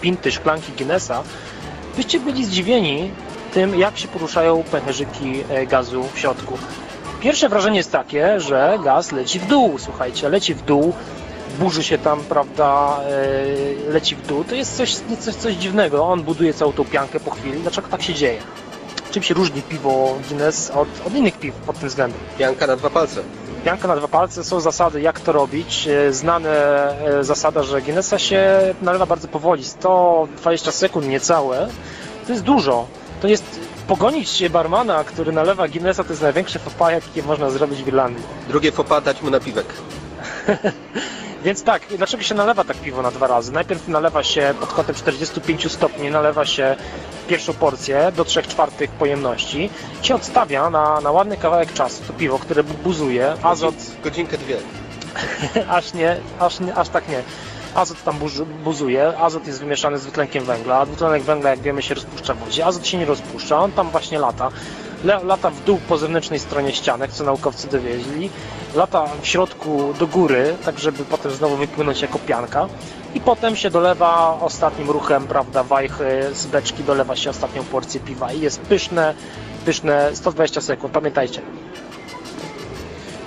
pinty, szklanki Guinnessa, byście byli zdziwieni tym, jak się poruszają pęcherzyki gazu w środku. Pierwsze wrażenie jest takie, że gaz leci w dół, słuchajcie, leci w dół, burzy się tam, prawda, e, leci w dół. To jest coś, coś, coś dziwnego. On buduje całą tą piankę po chwili. Dlaczego tak się dzieje? Czym się różni piwo Guinness od, od innych piw pod tym względem? Pianka na dwa palce. Pianka na dwa palce, są zasady, jak to robić. E, Znane e, zasada, że Guinnessa się nalewa bardzo powoli, 120 sekund niecałe. To jest dużo. To jest pogonić barmana, który nalewa Guinnessa, to jest największe faux pas, jakie można zrobić w Irlandii. Drugie fopa dać mu napiwek. Więc tak, dlaczego się nalewa tak piwo na dwa razy? Najpierw nalewa się pod kątem 45 stopni, nalewa się pierwszą porcję do 3 czwartych pojemności i się odstawia na, na ładny kawałek czasu to piwo, które buzuje, azot... Godzinkę, dwie. aż nie, aż nie, aż tak nie. Azot tam buzu- buzuje, azot jest wymieszany z dwutlenkiem węgla, a dwutlenek węgla, jak wiemy, się rozpuszcza w wodzie. Azot się nie rozpuszcza, on tam właśnie lata. Lata w dół po zewnętrznej stronie ścianek, co naukowcy dowieźli. Lata w środku do góry, tak żeby potem znowu wypłynąć jako pianka. I potem się dolewa ostatnim ruchem, prawda, wajchy z beczki, dolewa się ostatnią porcję piwa i jest pyszne, pyszne 120 sekund, pamiętajcie.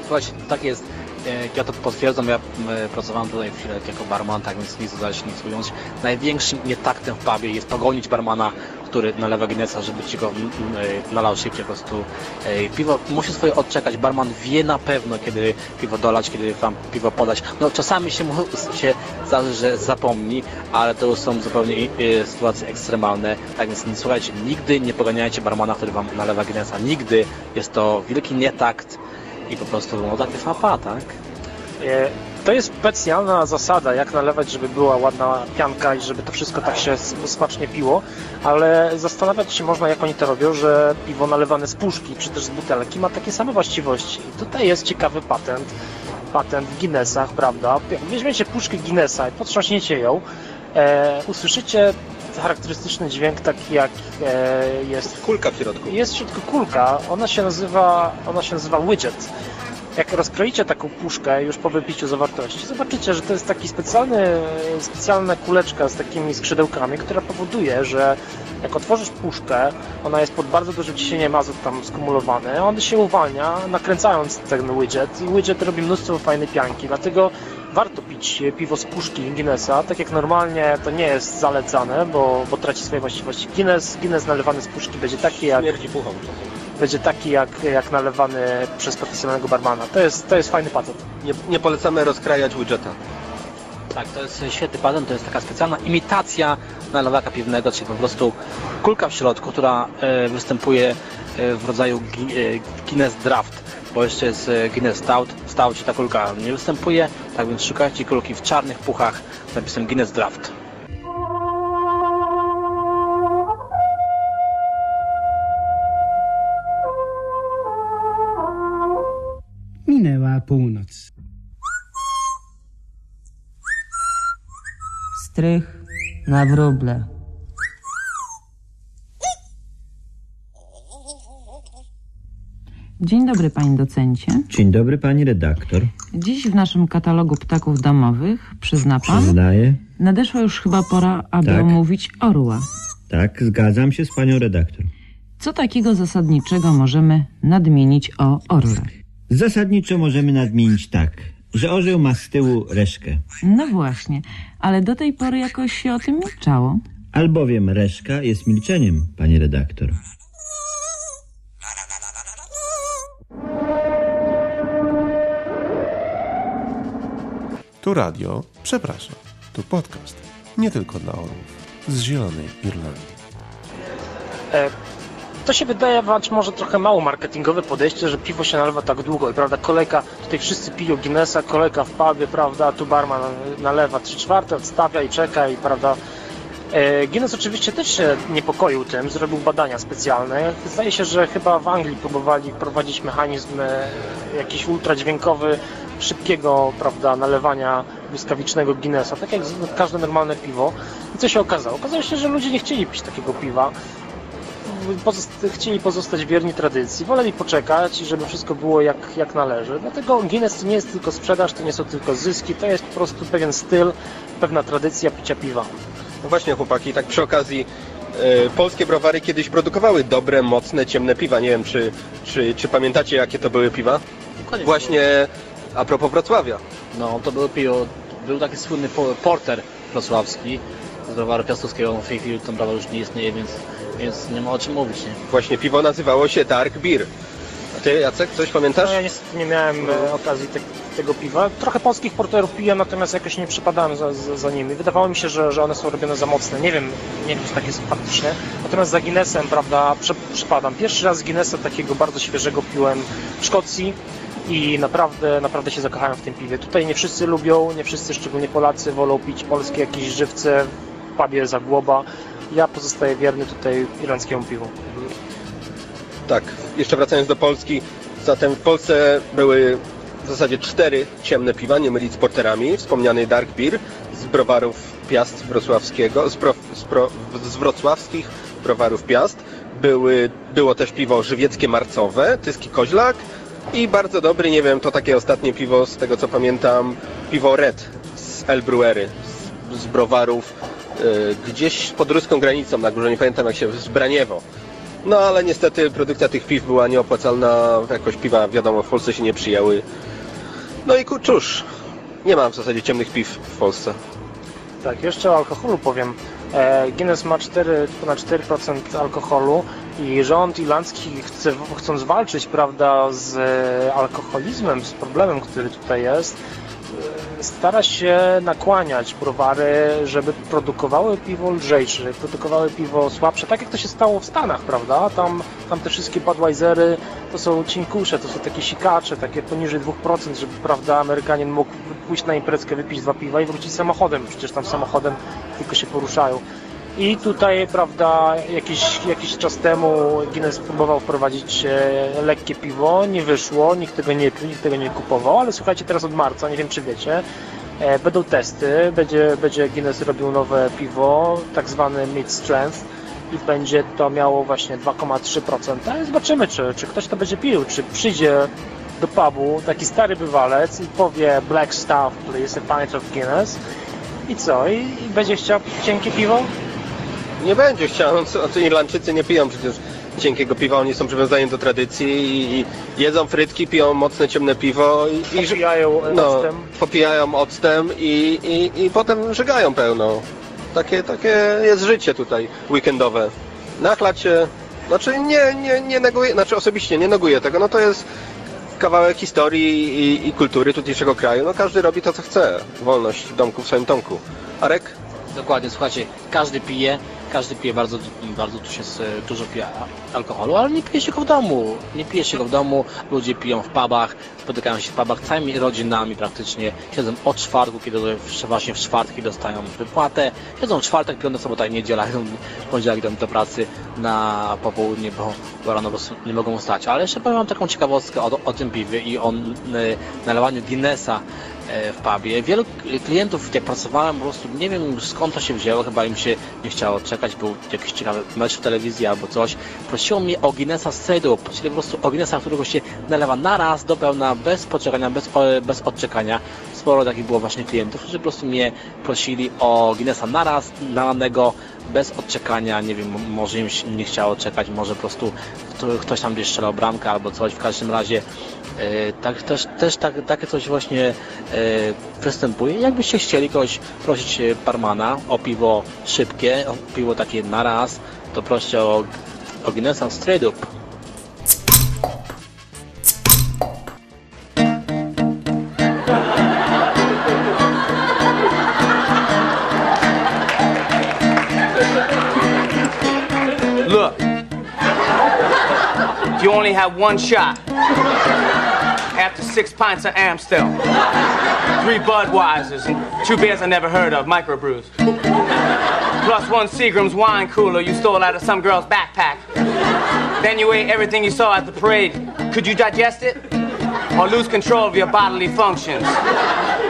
Słuchajcie, tak jest. E, Ja to potwierdzam, ja e, pracowałem tutaj jako barman, tak więc nic dodać, nic ująć. Największym nietaktem w pubie jest pogonić barmana, który nalewa Guinnessa, żeby ci go mm, e, nalał szybciej po prostu. e, Piwo musi swoje odczekać, barman wie na pewno, kiedy piwo dolać, kiedy wam piwo podać. No czasami się, się zdarzy, że zapomni, ale to już są zupełnie e, sytuacje ekstremalne. Tak więc nie słuchajcie, nigdy nie poganiajcie barmana, który wam nalewa Guinnessa. Nigdy. Jest to wielki nietakt i po prostu no tak jest mapa, tak? To jest specjalna zasada, jak nalewać, żeby była ładna pianka i żeby to wszystko tak się smacznie piło, ale zastanawiać się można, jak oni to robią, że piwo nalewane z puszki czy też z butelki ma takie same właściwości. I tutaj jest ciekawy patent, patent w Guinnessach, prawda? Weźmiecie puszkę Guinnessa i potrząśniecie ją, e, usłyszycie charakterystyczny dźwięk taki jak e, jest... Kulka w środku. Jest w środku kulka, ona się nazywa, ona się nazywa widget. Jak rozkroicie taką puszkę już po wypiciu zawartości, zobaczycie, że to jest taki specjalny, specjalna kuleczka z takimi skrzydełkami, która powoduje, że jak otworzysz puszkę, ona jest pod bardzo dużym ciśnieniem azot tam skumulowany, on się uwalnia, nakręcając ten widget i widget robi mnóstwo fajnej pianki, dlatego warto pić piwo z puszki Guinnessa, tak jak normalnie to nie jest zalecane, bo, bo traci swoje właściwości. Guinness, Guinness nalewany z puszki będzie taki jak Śmierdzi puchą. Będzie taki jak, jak nalewany przez profesjonalnego barmana. To jest, to jest fajny patent. Nie, nie polecamy rozkrajać widgeta. Tak, to jest świetny patent, to jest taka specjalna imitacja nalewaka piwnego, czyli po prostu kulka w środku, która e, występuje e, w rodzaju e, Guinness Draft, bo jeszcze jest Guinness Stout, w staucie ta kulka nie występuje, tak więc szukajcie kulki w czarnych puchach z napisem Guinness Draft. Północ. Strych na wróble. Dzień dobry, panie docencie. Dzień dobry, pani redaktor. Dziś w naszym katalogu ptaków domowych, przyzna pan, Przyznaję. nadeszła już chyba pora, aby Tak. omówić orła. Tak, zgadzam się z panią redaktor. Co takiego zasadniczego możemy nadmienić o orle? Zasadniczo możemy nadmienić tak, że orzeł ma z tyłu reszkę, No właśnie, ale do tej pory jakoś się o tym milczało. albowiem reszka jest milczeniem, pani redaktor. Tu radio, przepraszam, tu podcast. Nie tylko dla orłów. Z Zielonej Irlandii. E, to się wydaje być może trochę mało marketingowe podejście, że piwo się nalewa tak długo i prawda, kolejka, tutaj wszyscy piją Guinnessa, kolejka w pubie, prawda, tu barman nalewa 3 czwarte, odstawia i czeka i prawda. E, Guinness oczywiście też się niepokoił tym, zrobił badania specjalne. Zdaje się, że chyba w Anglii próbowali wprowadzić mechanizm e, jakiś ultradźwiękowy, szybkiego, prawda, nalewania błyskawicznego Guinnessa, tak jak każde normalne piwo. I co się okazało? Okazało się, że ludzie nie chcieli pić takiego piwa pozost- chcieli pozostać wierni tradycji, woleli poczekać, żeby wszystko było jak, jak należy. Dlatego Guinness to nie jest tylko sprzedaż, to nie są tylko zyski, to jest po prostu pewien styl, pewna tradycja picia piwa. No właśnie chłopaki, tak przy okazji e, polskie browary kiedyś produkowały dobre, mocne, ciemne piwa. Nie wiem, czy, czy, czy pamiętacie jakie to były piwa? Właśnie a propos Wrocławia. No, to był piwo, był taki słynny po- porter wrocławski browaru piastowskiego, no w tej chwili ten browar już nie istnieje, więc, więc nie ma o czym mówić, nie? Właśnie piwo nazywało się Dark Beer. A ty Jacek, coś pamiętasz? No, ja niestety nie miałem e, okazji te, tego piwa. Trochę polskich porterów piłem, natomiast jakoś nie przypadałem za, za, za nimi. Wydawało mi się, że, że one są robione za mocne. Nie wiem, nie wiem, czy tak jest faktycznie. Natomiast za Guinnessem, prawda, przy, przypadam. Pierwszy raz Guinnessa takiego bardzo świeżego piłem w Szkocji. i naprawdę, naprawdę się zakochałem w tym piwie. Tutaj nie wszyscy lubią, nie wszyscy, szczególnie Polacy, wolą pić polskie jakieś żywce pubie Zagłoba. Ja pozostaję wierny tutaj irlandzkiemu piwu. Tak, jeszcze wracając do Polski, zatem w Polsce były w zasadzie cztery ciemne piwa, nie mylić z porterami, wspomniany Dark Beer z browarów Piast Wrocławskiego, z, pro, z, pro, z wrocławskich browarów Piast. Były, było też piwo żywieckie marcowe, Tyski Koźlak i bardzo dobry, nie wiem, to takie ostatnie piwo, z tego co pamiętam, piwo Red z El z, z browarów gdzieś pod ruską granicą na górze, nie pamiętam jak się, z Braniewo. No ale niestety produkcja tych piw była nieopłacalna, jakoś piwa wiadomo w Polsce się nie przyjęły. No i kurczusz, nie mam w zasadzie ciemnych piw w Polsce. Tak, jeszcze o alkoholu powiem. E, Guinness ma 4, ponad 4% alkoholu i rząd irlandzki chce, chcąc walczyć prawda, z e, alkoholizmem, z problemem, który tutaj jest, stara się nakłaniać browary, żeby produkowały piwo lżejsze, żeby produkowały piwo słabsze, tak jak to się stało w Stanach, prawda? Tam, tam te wszystkie Budweisery to są cienkusze, to są takie sikacze, takie poniżej 2%, żeby prawda, Amerykanin mógł pójść na imprezkę, wypić dwa piwa i wrócić samochodem, przecież tam samochodem tylko się poruszają. I tutaj, prawda, jakiś, jakiś czas temu Guinness próbował wprowadzić e, lekkie piwo, nie wyszło, nikt tego nie pił, nikt tego nie kupował, ale słuchajcie, teraz od marca, nie wiem czy wiecie, e, będą testy, będzie, będzie Guinness robił nowe piwo, tak zwany mid strength i będzie to miało właśnie 2,3%. I zobaczymy, czy, czy ktoś to będzie pił, czy przyjdzie do pubu taki stary bywalec i powie Black Stuff, please, a pint of Guinness i co? I, i będzie chciał cienkie piwo? Nie będzie chciał, co Irlandczycy nie piją przecież cienkiego piwa, oni są przywiązani do tradycji i, i jedzą frytki, piją mocne ciemne piwo i, i Popijają no, octem. popijają octem i, i, i potem żygają pełno. Takie, takie jest życie tutaj weekendowe. Nachlać się, znaczy nie, nie, nie neguję, znaczy osobiście nie neguję tego, no to jest kawałek historii i, i kultury tutejszego kraju. No każdy robi to co chce. Wolność w domku, w swoim domku. Arek? Dokładnie, słuchajcie, każdy pije, każdy pije bardzo, bardzo tu się dużo pije alkoholu, ale nie pije się go w domu. Nie pije się go w domu, ludzie piją w pubach, spotykają się w pubach całymi rodzinami praktycznie, siedzą od czwartku, kiedy właśnie w czwartki dostają wypłatę, siedzą czwartek, piątek, sobota i niedziela, idą poniedziałek idą do pracy na popołudnie, bo, bo rano nie mogą wstać. Ale jeszcze powiem taką ciekawostkę o, o tym piwie i o y, nalewaniu Guinnessa w pubie. Wielu klientów, jak pracowałem, po prostu nie wiem skąd to się wzięło, chyba im się nie chciało czekać, był jakiś ciekawy mecz w telewizji albo coś. Prosiło mnie o Guinnessa straight czyli po prostu o Guinnessa, którego się nalewa naraz do pełna, bez poczekania, bez, bez odczekania. Sporo takich było właśnie klientów, którzy po prostu mnie prosili o Guinnessa naraz, nalanego, bez odczekania, nie wiem, może im się nie chciało czekać, może po prostu kto- ktoś tam gdzieś strzelał bramkę albo coś, w każdym razie E, tak, też też tak, takie coś właśnie e, występuje. Jakbyście chcieli kogoś prosić e, barmana o piwo szybkie, o piwo takie na raz, to proście o, o Guinnessa Straight Up. Look, you only have one shot. After six pints of Amstel, three Budweisers, two beers I never heard of, microbrews. Plus one Seagram's wine cooler you stole out of some girl's backpack. Then you ate everything you saw at the parade. Could you digest it? Or lose control of your bodily functions?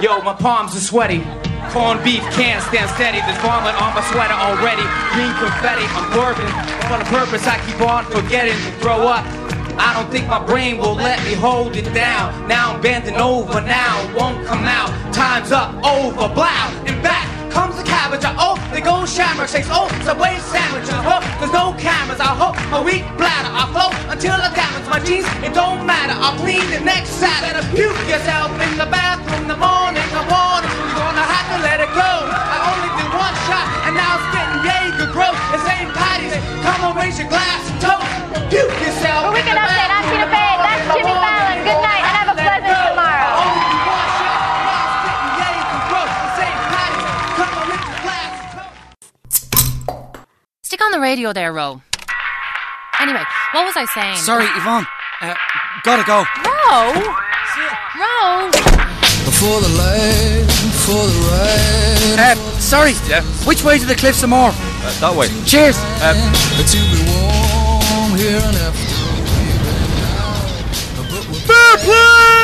Yo, my palms are sweaty. Corned beef can't stand steady. There's vomit on my sweater already. Green confetti, I'm working. For the purpose I keep on forgetting to throw up. I don't think my brain will let me hold it down. Now I'm bending over, now it won't come out. Time's up, over, blow, and back comes the cabbage. I oh, they go shamrock shakes. Oh, Subway sandwiches. Oh, there's no cameras. I hope my weak bladder. I float until I damage my jeans. It don't matter. I'll clean the next Saturday. Puke yourself in the bathroom the morning. I want it. You're gonna have to let it go. I only did one shot, and now it's getting Jaeger growth. It's St. Patty's. Come on, raise your glass and toast. Puke yourself. A weekend update, I'm Tina Fey. That's Jimmy Fallon. Good night and have a pleasant tomorrow. Stick on the radio there, Ro. Anyway, what was I saying? Sorry, Yvonne. Uh, gotta go. Ro! Roll! For the light, for the ride. Uh, sorry, uh, which way to the cliffs some more? Uh, that way. Cheers. Uh, to be warm here and after. Fair play!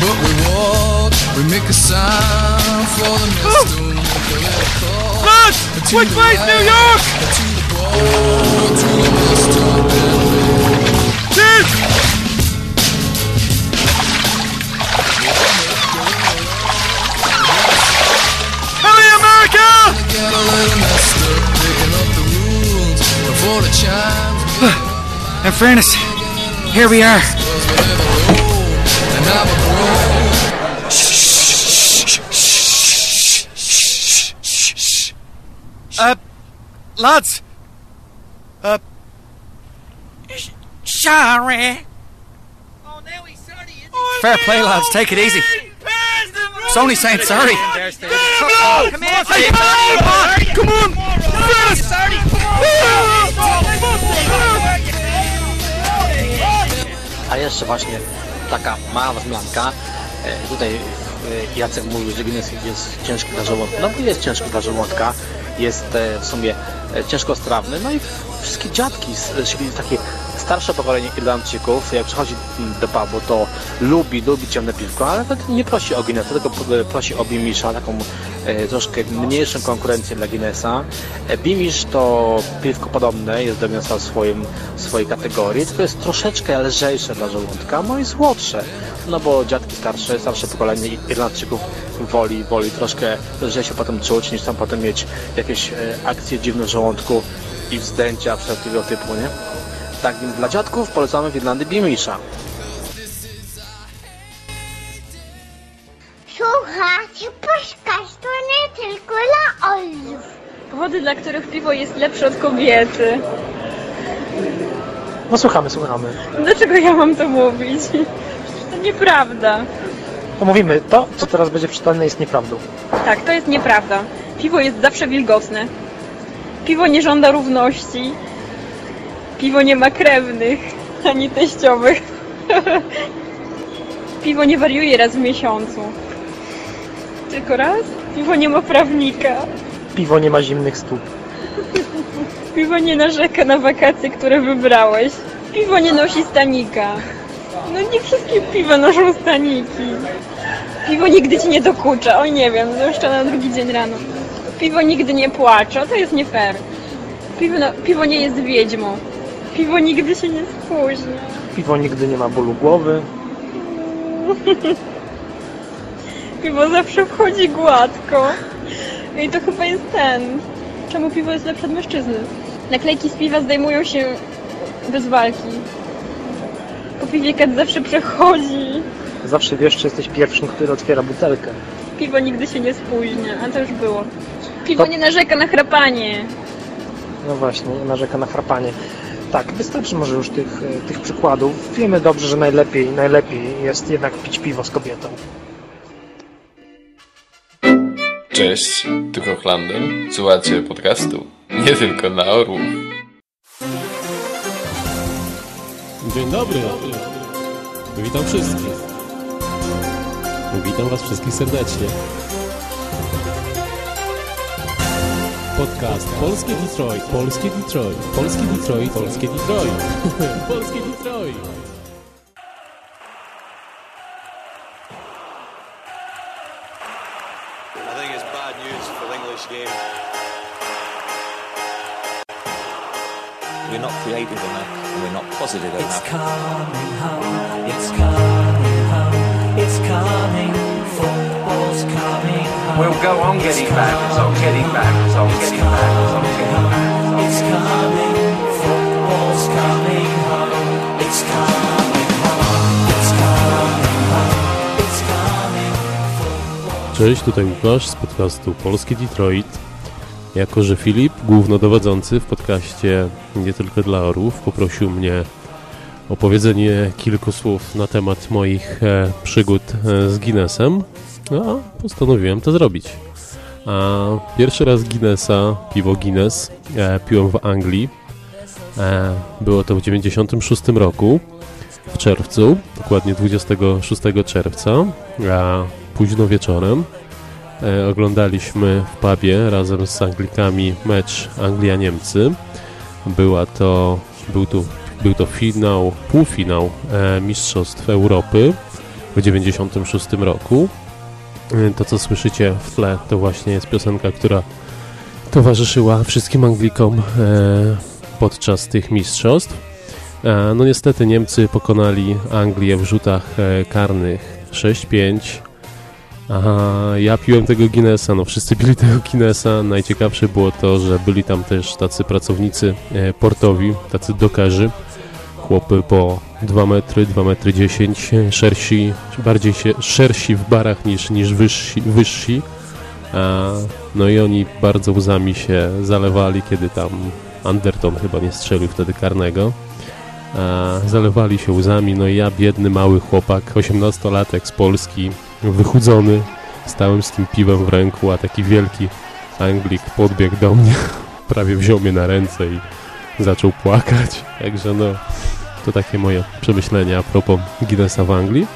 But we walk, we make a sign for the mist to make a little call. Lads, which way's New York? To the ball, to the mist to the Cheers! Chimes. In fairness, here we are. And now we're grown. Uh, lads. Uh, sh- sorry. Fair play, lads. Take it easy. It's only saying sorry. Come on! A jeszcze właśnie taka mała wzmianka. E, Tutaj e, Jacek mówił, że Guinness jest ciężki dla żołądka. No bo jest ciężki dla żołądka. Jest e, w sumie e, ciężkostrawny. No i wszystkie dziadki, czyli takie starsze pokolenie Irlandczyków, jak przychodzi do pubu, to lubi, lubi ciemne piwko, ale nie prosi o Guinnessa, tylko prosi o Bimisza, taką e, troszkę mniejszą konkurencję dla Guinnessa. E, Bimisz to piwko podobne, jest do Guinnessa w, swoim, w swojej kategorii, tylko jest troszeczkę lżejsze dla żołądka, no i słodsze. No bo dziadki starsze, starsze pokolenie Irlandczyków woli, woli troszkę lżej się potem czuć, niż tam potem mieć jakieś e, akcje dziwne w żołądku i wzdęcia wszelkiego typu, nie? Tak więc dla dziadków polecamy w Irlandii Bimisza. Słuchajcie, podcastu nie tylko dla ojców. Powody, dla których piwo jest lepsze od kobiety. No słuchamy, słuchamy. Dlaczego ja mam to mówić? Przecież to nieprawda. To mówimy, to co teraz będzie przeczytane jest nieprawdą. Tak, to jest nieprawda. Piwo jest zawsze wilgotne. Piwo nie żąda równości. Piwo nie ma krewnych, ani teściowych. Piwo nie wariuje raz w miesiącu. Tylko raz? Piwo nie ma prawnika. Piwo nie ma zimnych stóp. Piwo nie narzeka na wakacje, które wybrałeś. Piwo nie nosi stanika. No nie wszystkie piwa noszą staniki. Piwo nigdy ci nie dokucza. Oj nie wiem, zwłaszcza na drugi dzień rano. Piwo nigdy nie płacze. To jest nie fair. Piwo, no, piwo nie jest wiedźmą. Piwo nigdy się nie spóźni. Piwo nigdy nie ma bólu głowy. Piwo zawsze wchodzi gładko. I to chyba jest ten. Czemu piwo jest lepsze od mężczyzny? Naklejki z piwa zdejmują się bez walki. Po piwie kat zawsze przechodzi. Zawsze wiesz, czy jesteś pierwszym, który otwiera butelkę. Piwo nigdy się nie spóźnia, a to już było. Piwo To- nie narzeka na chrapanie. No właśnie, nie narzeka na chrapanie. Tak, wystarczy może już tych, e, tych przykładów. Wiemy dobrze, że najlepiej, najlepiej jest jednak pić piwo z kobietą. Cześć, tu Hochlander. Słuchacie podcastu nie tylko dla orłów. Dzień dobry. Witam wszystkich. Witam Was wszystkich serdecznie. Podcast Polskie Detroit, Polskie Detroit, Polskie Detroit, Polskie Detroit, Polskie Detroit. I think it's bad news for the English game. We're not creative enough and we're not positive It's enough. coming home, it's coming We'll go on getting back, it's on getting back, it's on getting back, on getting back. It's coming, football's coming home, it's coming home, it's coming home, it's coming. Cześć, tutaj Łukasz z podcastu Polskie Detroit. Jako, że Filip, głównodowodzący w podcaście Nie tylko dla orłów, poprosił mnie o powiedzenie kilku słów na temat moich e, przygód e, z Guinnessem, no, postanowiłem to zrobić. A pierwszy raz Guinnessa, piwo Guinness, e, piłem w Anglii. E, było to w 96 roku, w czerwcu, dokładnie 26 czerwca, a późno wieczorem. E, oglądaliśmy w pubie razem z Anglikami mecz Anglia-Niemcy. Była to, był, to, był to finał, półfinał e, Mistrzostw Europy w 96 roku. E, To, co słyszycie w tle, to właśnie jest piosenka, która towarzyszyła wszystkim Anglikom e, podczas tych mistrzostw. E, No niestety Niemcy pokonali Anglię w rzutach e, karnych 6-5. Aha, ja piłem tego Guinnessa, no wszyscy pili tego Guinnessa. Najciekawsze było to, że byli tam też tacy pracownicy portowi, tacy dokerzy. Chłopy po 2 metry, 2 metry 10, szersi, bardziej się szersi w barach niż, niż wyżsi. wyżsi. No i oni bardzo łzami się zalewali, kiedy tam Anderton chyba nie strzelił wtedy karnego. Zalewali się łzami, no i ja biedny mały chłopak, 18-latek z Polski, wychudzony, stałem z tym piwem w ręku, a taki wielki Anglik podbiegł do mnie, prawie wziął mnie na ręce i zaczął płakać. Także no, to takie moje przemyślenia a propos Guinnessa w Anglii.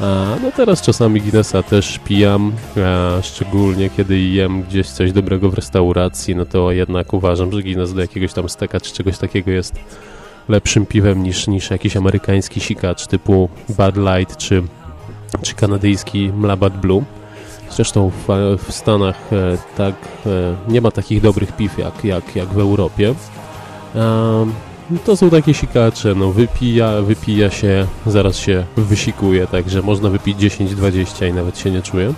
A, no teraz czasami Guinnessa też pijam, a, szczególnie kiedy jem gdzieś coś dobrego w restauracji, no to jednak uważam, że Guinness do jakiegoś tam steka czy czegoś takiego jest lepszym piwem niż, niż jakiś amerykański sikacz typu Bud Light czy, czy kanadyjski Mlabat Blue. Zresztą w, w Stanach e, tak e, nie ma takich dobrych piw jak, jak, jak w Europie. Um, to są takie sikacze, no wypija, wypija się, zaraz się wysikuje, także można wypić 10-20 i nawet się nie czuje.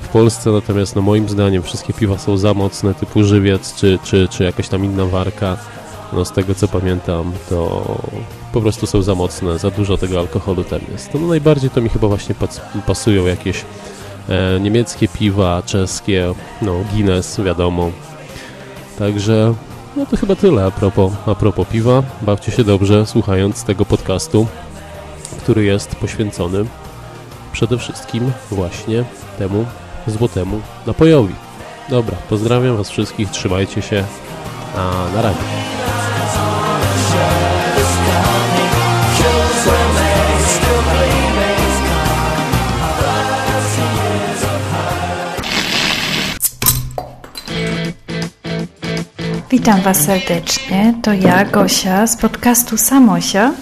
W Polsce natomiast, no moim zdaniem, wszystkie piwa są za mocne, typu żywiec czy, czy, czy jakaś tam inna warka. No z tego co pamiętam, to po prostu są za mocne, za dużo tego alkoholu tam jest. No najbardziej to mi chyba właśnie pas, pasują jakieś e, niemieckie piwa, czeskie, no Guinness, wiadomo. Także no to chyba tyle a propos, a propos piwa. Bawcie się dobrze słuchając tego podcastu, który jest poświęcony przede wszystkim właśnie temu złotemu napojowi. Dobra, pozdrawiam Was wszystkich, trzymajcie się, a na razie. Witam Was serdecznie. To ja, Gosia z podcastu Samosia.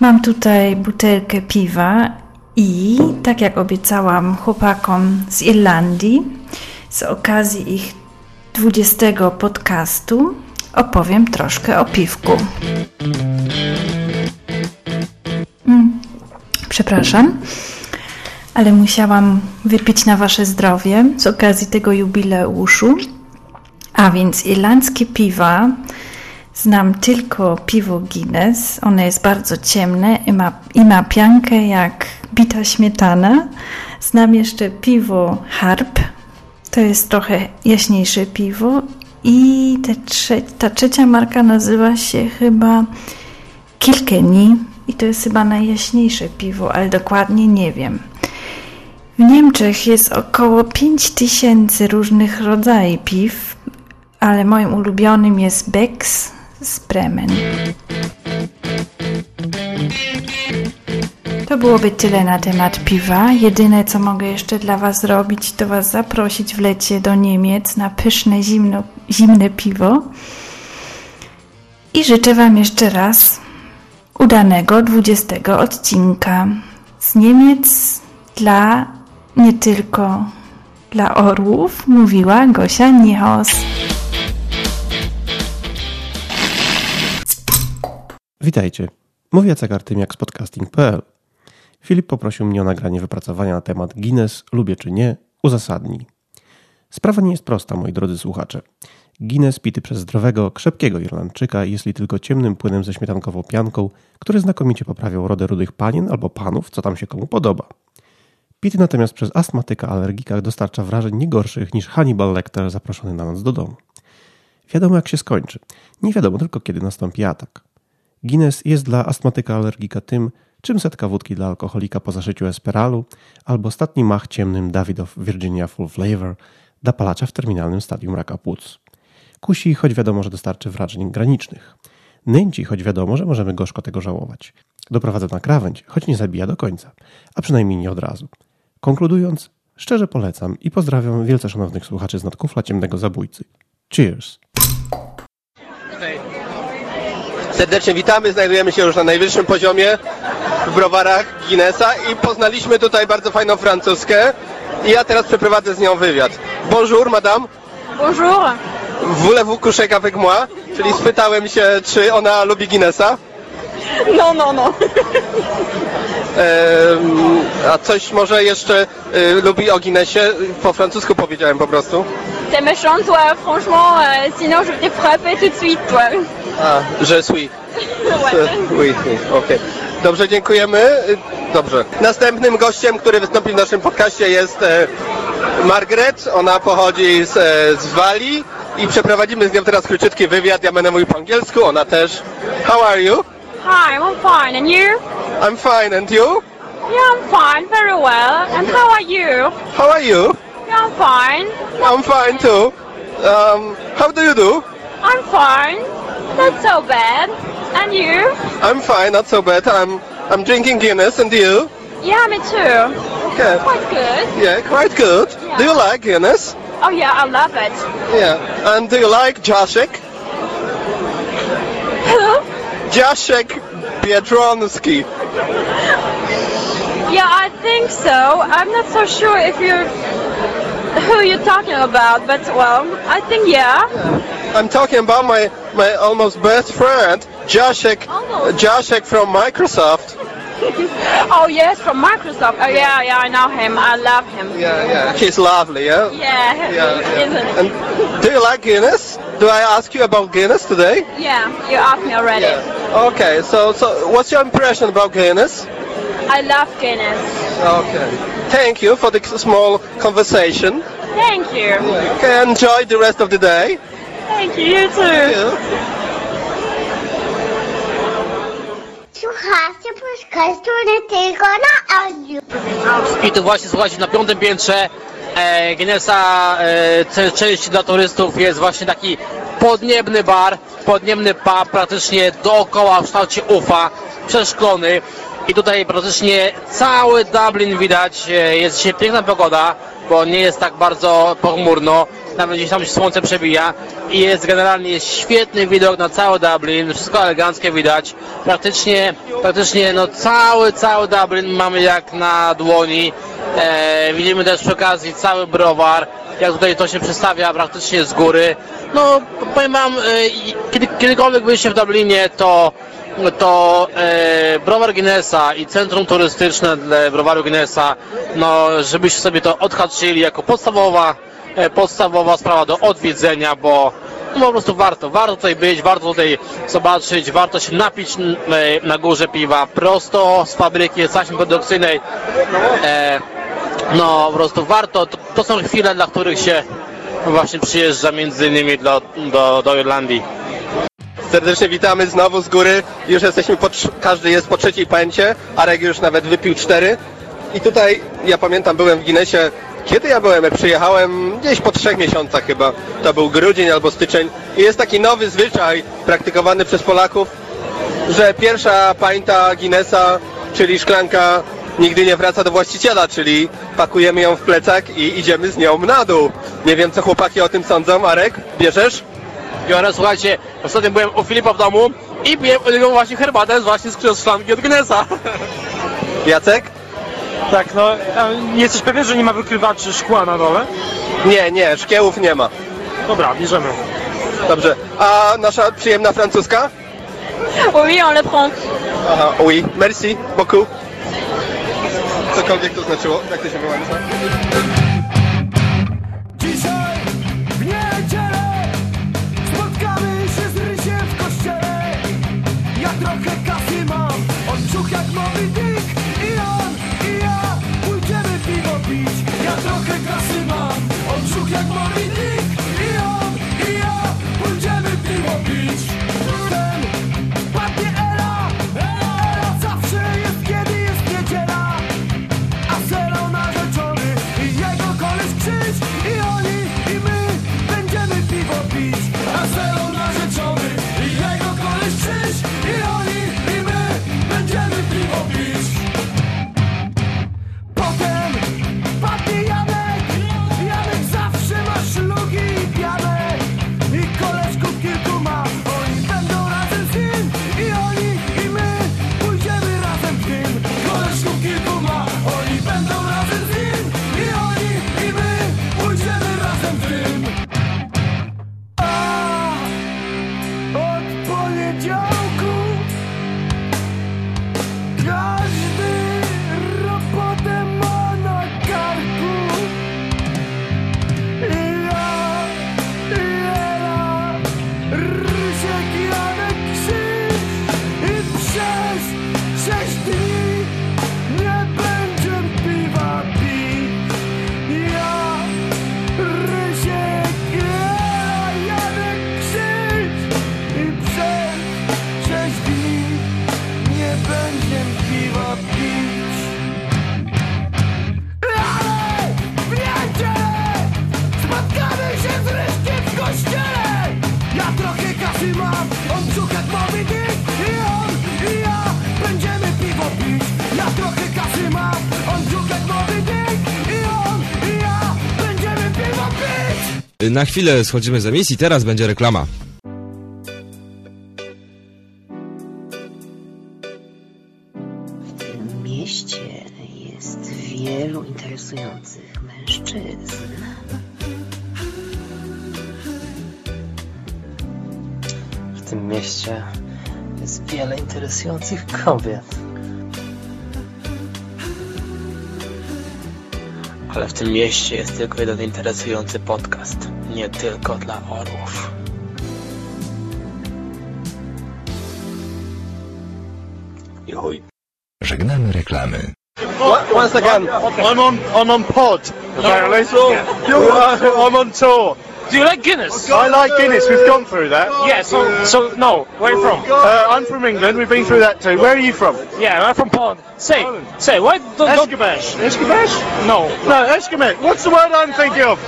Mam tutaj butelkę piwa i tak jak obiecałam chłopakom z Irlandii, z okazji ich 20 podcastu opowiem troszkę o piwku. Mm, przepraszam, ale musiałam wypić na Wasze zdrowie z okazji tego jubileuszu. A więc irlandzkie piwa. Znam tylko piwo Guinness. Ono jest bardzo ciemne i ma, i ma piankę jak bita śmietana. Znam jeszcze piwo Harp. To jest trochę jaśniejsze piwo. I trze ta trzecia marka nazywa się chyba Kilkenny. I to jest chyba najjaśniejsze piwo, ale dokładnie nie wiem. W Niemczech jest około 5000 różnych rodzajów piw, ale moim ulubionym jest Becks z Bremen. To byłoby tyle na temat piwa. Jedyne co mogę jeszcze dla Was zrobić, to Was zaprosić w lecie do Niemiec na pyszne zimno, zimne piwo. I życzę Wam jeszcze raz udanego 20 odcinka z Niemiec dla nie tylko dla orłów, mówiła Gosia Niechos. Witajcie. Mówię Jacek Artymiak z podcasting.pl. Filip poprosił mnie o nagranie wypracowania na temat Guinness, lubię czy nie, uzasadnij. Sprawa nie jest prosta, moi drodzy słuchacze. Guinness pity przez zdrowego, krzepkiego Irlandczyka jest li tylko ciemnym płynem ze śmietankową pianką, który znakomicie poprawiał rodę rudych panien albo panów, co tam się komu podoba. Pity natomiast przez astmatyka alergika dostarcza wrażeń nie gorszych niż Hannibal Lecter zaproszony na noc do domu. Wiadomo jak się skończy. Nie wiadomo tylko kiedy nastąpi atak. Guinness jest dla astmatyka alergika tym, czym setka wódki dla alkoholika po zaszyciu esperalu albo ostatni mach ciemnym Davidoff Virginia Full Flavor dopalacza w terminalnym stadium raka płuc. Kusi, choć wiadomo, że dostarczy wrażeń granicznych. Nęci, choć wiadomo, że możemy gorzko tego żałować. Doprowadza na krawędź, choć nie zabija do końca, a przynajmniej nie od razu. Konkludując, szczerze polecam i pozdrawiam wielce szanownych słuchaczy z nadkufla ciemnego zabójcy. Cheers! Serdecznie witamy, znajdujemy się już na najwyższym poziomie w browarach Guinnessa i poznaliśmy tutaj bardzo fajną francuskę i ja teraz przeprowadzę z nią wywiad. Bonjour madame. Bonjour. Voulez-vous coucher avec moi? Czyli spytałem się, czy ona lubi Guinnessa. No, no, no. Em, a coś może jeszcze y, lubi o Guinnessie? Po francusku powiedziałem po prostu. T'es méchant, toi, franchement, euh, sinon je vais te frapper tout de suite, toi. A, je suis. Ouais. Oui, oui, okej. Dobrze, dziękujemy. Dobrze. Następnym gościem, który wystąpi w naszym podcaście jest e, Margaret. Ona pochodzi z, e, z Walii i przeprowadzimy z nią teraz króciutki wywiad. Ja będę mówił po angielsku, ona też. How are you? Hi, I'm fine, and you? I'm fine, and you? Yeah, I'm fine, very well. And how are you? How are you? Yeah, I'm fine. I'm fine too. Um, how do you do? I'm fine. Not so bad. And you? I'm fine, not so bad. I'm I'm drinking Guinness, and you? Yeah, me too. Okay. Quite good. Yeah, quite good. Do you like Guinness? Oh yeah, I love it. Yeah. And do you like Jacek? Who? Jacek Biedronski. Yeah, I think so. I'm not so sure if you're who you're talking about, but well, I think yeah. I'm talking about my my almost best friend, Jacek Jacek from Microsoft. oh yes, from Microsoft. Oh yeah, yeah, I know him. I love him. Yeah, yeah. He's lovely, yeah. Yeah, Yeah, isn't it? And do you like Guinness? Do I ask you about Guinness today? Yeah, you asked me already. Okay, so so what's your impression about Guinness? I love Guinness. Okay. Thank you for the small conversation. Thank you. Okay, enjoy the rest of the day. Thank you. You too. Słuchajcie podcastu tylko na audio. I tu właśnie, słuchajcie, na piątym piętrze e, Guinnessa e, części dla turystów jest właśnie taki podniebny bar, podniebny pub, praktycznie dookoła w kształcie ufa, przeszklony. I tutaj praktycznie cały Dublin widać, jest dzisiaj piękna pogoda, bo nie jest tak bardzo pochmurno, nawet gdzieś tam się słońce przebija i jest generalnie jest świetny widok na cały Dublin, wszystko eleganckie widać, praktycznie, praktycznie no cały, cały Dublin mamy jak na dłoni, e, widzimy też przy okazji cały browar, jak tutaj to się przedstawia praktycznie z góry, no powiem wam, e, kiedy, kiedykolwiek byliście w Dublinie, to to e, browar Guinnessa i centrum turystyczne dla browaru Guinnessa, no żebyście sobie to odhaczyli jako podstawowa, e, podstawowa sprawa do odwiedzenia, bo no, po prostu warto, warto tutaj być, warto tutaj zobaczyć, warto się napić e, na górze piwa prosto z fabryki, taśmy produkcyjnej. E, no po prostu warto, to, to są chwile, dla których się właśnie przyjeżdża między innymi do, do, do Irlandii. Serdecznie witamy znowu z góry. Już jesteśmy po, każdy jest po trzeciej pęcie. Arek już nawet wypił cztery. I tutaj, ja pamiętam, byłem w Guinnessie. Kiedy ja byłem? Przyjechałem gdzieś po trzech miesiącach chyba. To był grudzień albo styczeń. I jest taki nowy zwyczaj praktykowany przez Polaków, że pierwsza pańta Guinnessa, czyli szklanka nigdy nie wraca do właściciela, czyli pakujemy ją w plecak i idziemy z nią na dół. Nie wiem, co chłopaki o tym sądzą. Arek, bierzesz? Biorę, słuchajcie, ostatnio byłem u Filipa w domu i piłem u niego właśnie herbatę właśnie z szklanki od Guinnessa. Jacek? Tak, no, a jesteś pewien, że nie ma wykrywaczy szkła na dole? Nie, nie, szkiełów nie ma. Dobra, bierzemy. Dobrze. A nasza przyjemna francuska? Oui, on le prend. Aha, oui, merci beaucoup. Cokolwiek to znaczyło, jak to się wyłącza? On brzuch Na chwilę schodzimy z emisji, teraz będzie reklama. W tym mieście jest wielu interesujących mężczyzn. W tym mieście jest wiele interesujących kobiet. Tym mieście jest tylko jeden interesujący podcast. Nie tylko dla orłów. I chuj. Żegnamy reklamy. Once again, I'm on I'm on pod. Apparently. I'm on tour. Do you like Guinness? I like Guinness. We've gone through that. Yeah, so, so no, where are you from? Uh, I'm from England. We've been through that too. Where are you from? Yeah, I'm from Poland. Say, say, why don't... don't Eskimosh. Eskimosh? No. No, Eskimosh. What's the word I'm thinking of?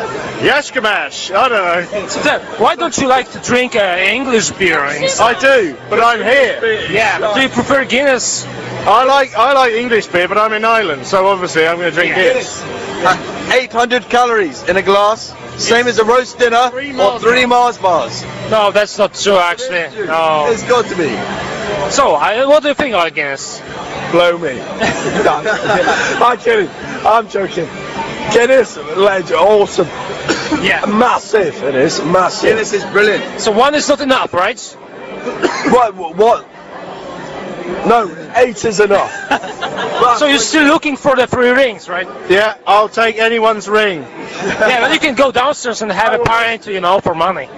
Yashkamash. I don't know. So tell, why don't you like to drink uh, English beer? I do, but I'm here. Yeah, but do you prefer Guinness? I like I like English beer, but I'm in Ireland, so obviously I'm going to drink Guinness. Uh, 800 calories in a glass, same as a roast dinner or three Mars bars. No, that's not true actually. No. It's got to be. So, I, what do you think about Guinness? Blow me. I'm kidding. I'm joking. Guinness, legend, awesome. Yeah. Massive. It is massive. Guinness is brilliant. So one is not enough, right? What? What? No, eight is enough. So you're still looking for the three rings, right? Yeah, I'll take anyone's ring. yeah, but you can go downstairs and have a pint, you know, for money.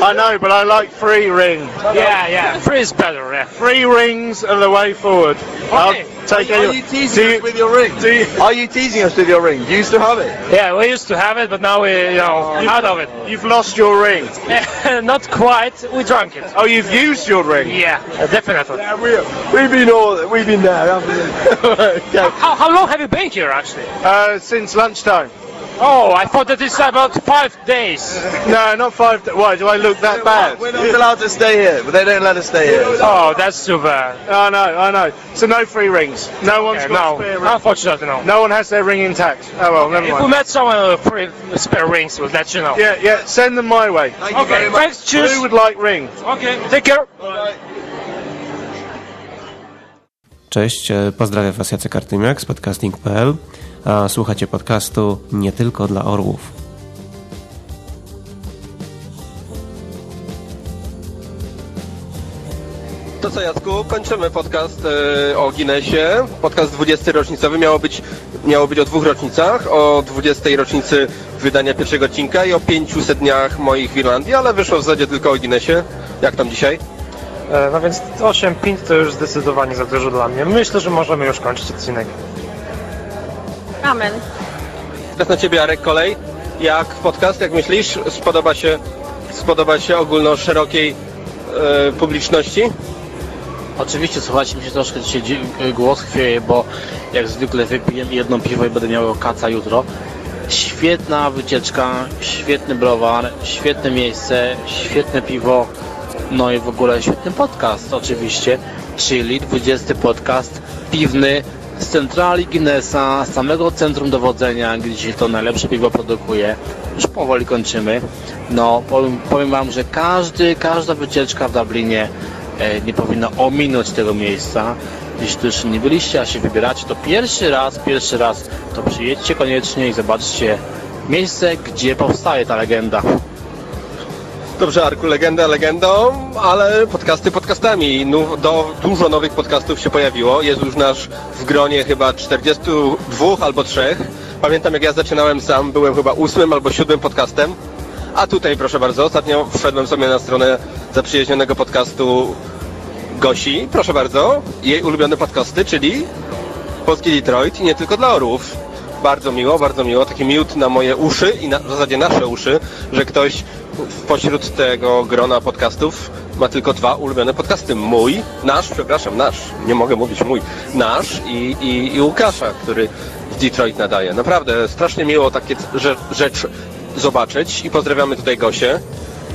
I know, but I like free ring. Yeah, yeah, three is better, yeah. Three rings are the way forward. I'll take Are you teasing Do you- us with your ring? do you- Are you teasing us with your ring? You used to have it. Yeah, we used to have it, but now we, you know, out of it. You've lost your ring. not quite. We drank it. Oh, you've used your ring. Yeah, uh, definitely. we, we've been all, we've been there, haven't we? How, how long have you been here, actually? uh, since lunchtime. Oh, I thought that it's about five days. No, not five. da- Why do I look that bad? We're not allowed to stay here, but they don't let us stay here. Oh, that's too bad. I know, I know. So no free rings. No one's Yeah, got no, spare ring. unfortunately, no. No one has their ring intact. Oh well, never If we met someone with free spare rings, we'll let you know. Yeah, yeah. Send them my way. Okay, thanks, cheers. Who would like ring? Okay, take care. Cześć, e, pozdrawiam Was Jacek Artymiak z podcasting.pl, a słuchacie podcastu nie tylko dla orłów. To co Jacku, kończymy podcast e, o Guinnessie. Podcast 20 rocznicowy miało być, miało być o dwóch rocznicach, o 20 rocznicy wydania pierwszego odcinka i o 500 dniach moich w Irlandii, ale wyszło w zasadzie tylko o Guinnessie. Jak tam dzisiaj? E, No więc 8 pint to już zdecydowanie za dużo dla mnie. Myślę, że możemy już kończyć odcinek. Amen. Teraz na Ciebie Arek kolej. Jak podcast, jak myślisz? Spodoba się, spodoba się ogólno szerokiej e, publiczności? Oczywiście, słuchajcie, mi się troszkę dzisiaj dzi- głos chwieje, bo jak zwykle wypiję jedno piwo i będę miał kaca jutro. Świetna wycieczka, świetny browar, świetne miejsce, świetne piwo, no i w ogóle świetny podcast oczywiście, czyli 20 podcast piwny z centrali Guinnessa, z samego centrum dowodzenia, gdzie się to najlepsze piwo produkuje. Już powoli kończymy. No, powiem, powiem Wam, że każdy, każda wycieczka w Dublinie e, nie powinna ominąć tego miejsca. Jeśli tu jeszcze nie byliście, a się wybieracie, to pierwszy raz, pierwszy raz to przyjedźcie koniecznie i zobaczcie miejsce, gdzie powstaje ta legenda. Dobrze, Arku, legenda legendą, ale podcasty podcastami. Nu- do, dużo nowych podcastów się pojawiło. Jest już nasz w gronie chyba 42 albo 3. Pamiętam jak ja zaczynałem sam, byłem chyba ósmym albo siódmym podcastem. A tutaj proszę bardzo, ostatnio wszedłem sobie na stronę zaprzyjaźnionego podcastu Gosi. Proszę bardzo, jej ulubione podcasty, czyli Polski Detroit i nie tylko dla orłów. Bardzo miło, bardzo miło. Taki miód na moje uszy i na, w zasadzie nasze uszy, że ktoś pośród tego grona podcastów ma tylko dwa ulubione podcasty. Mój, nasz, przepraszam, nasz, nie mogę mówić mój, nasz i, i, i Łukasza, który z Detroit nadaje. Naprawdę strasznie miło takie rzecz, rzecz zobaczyć i pozdrawiamy tutaj Gosię.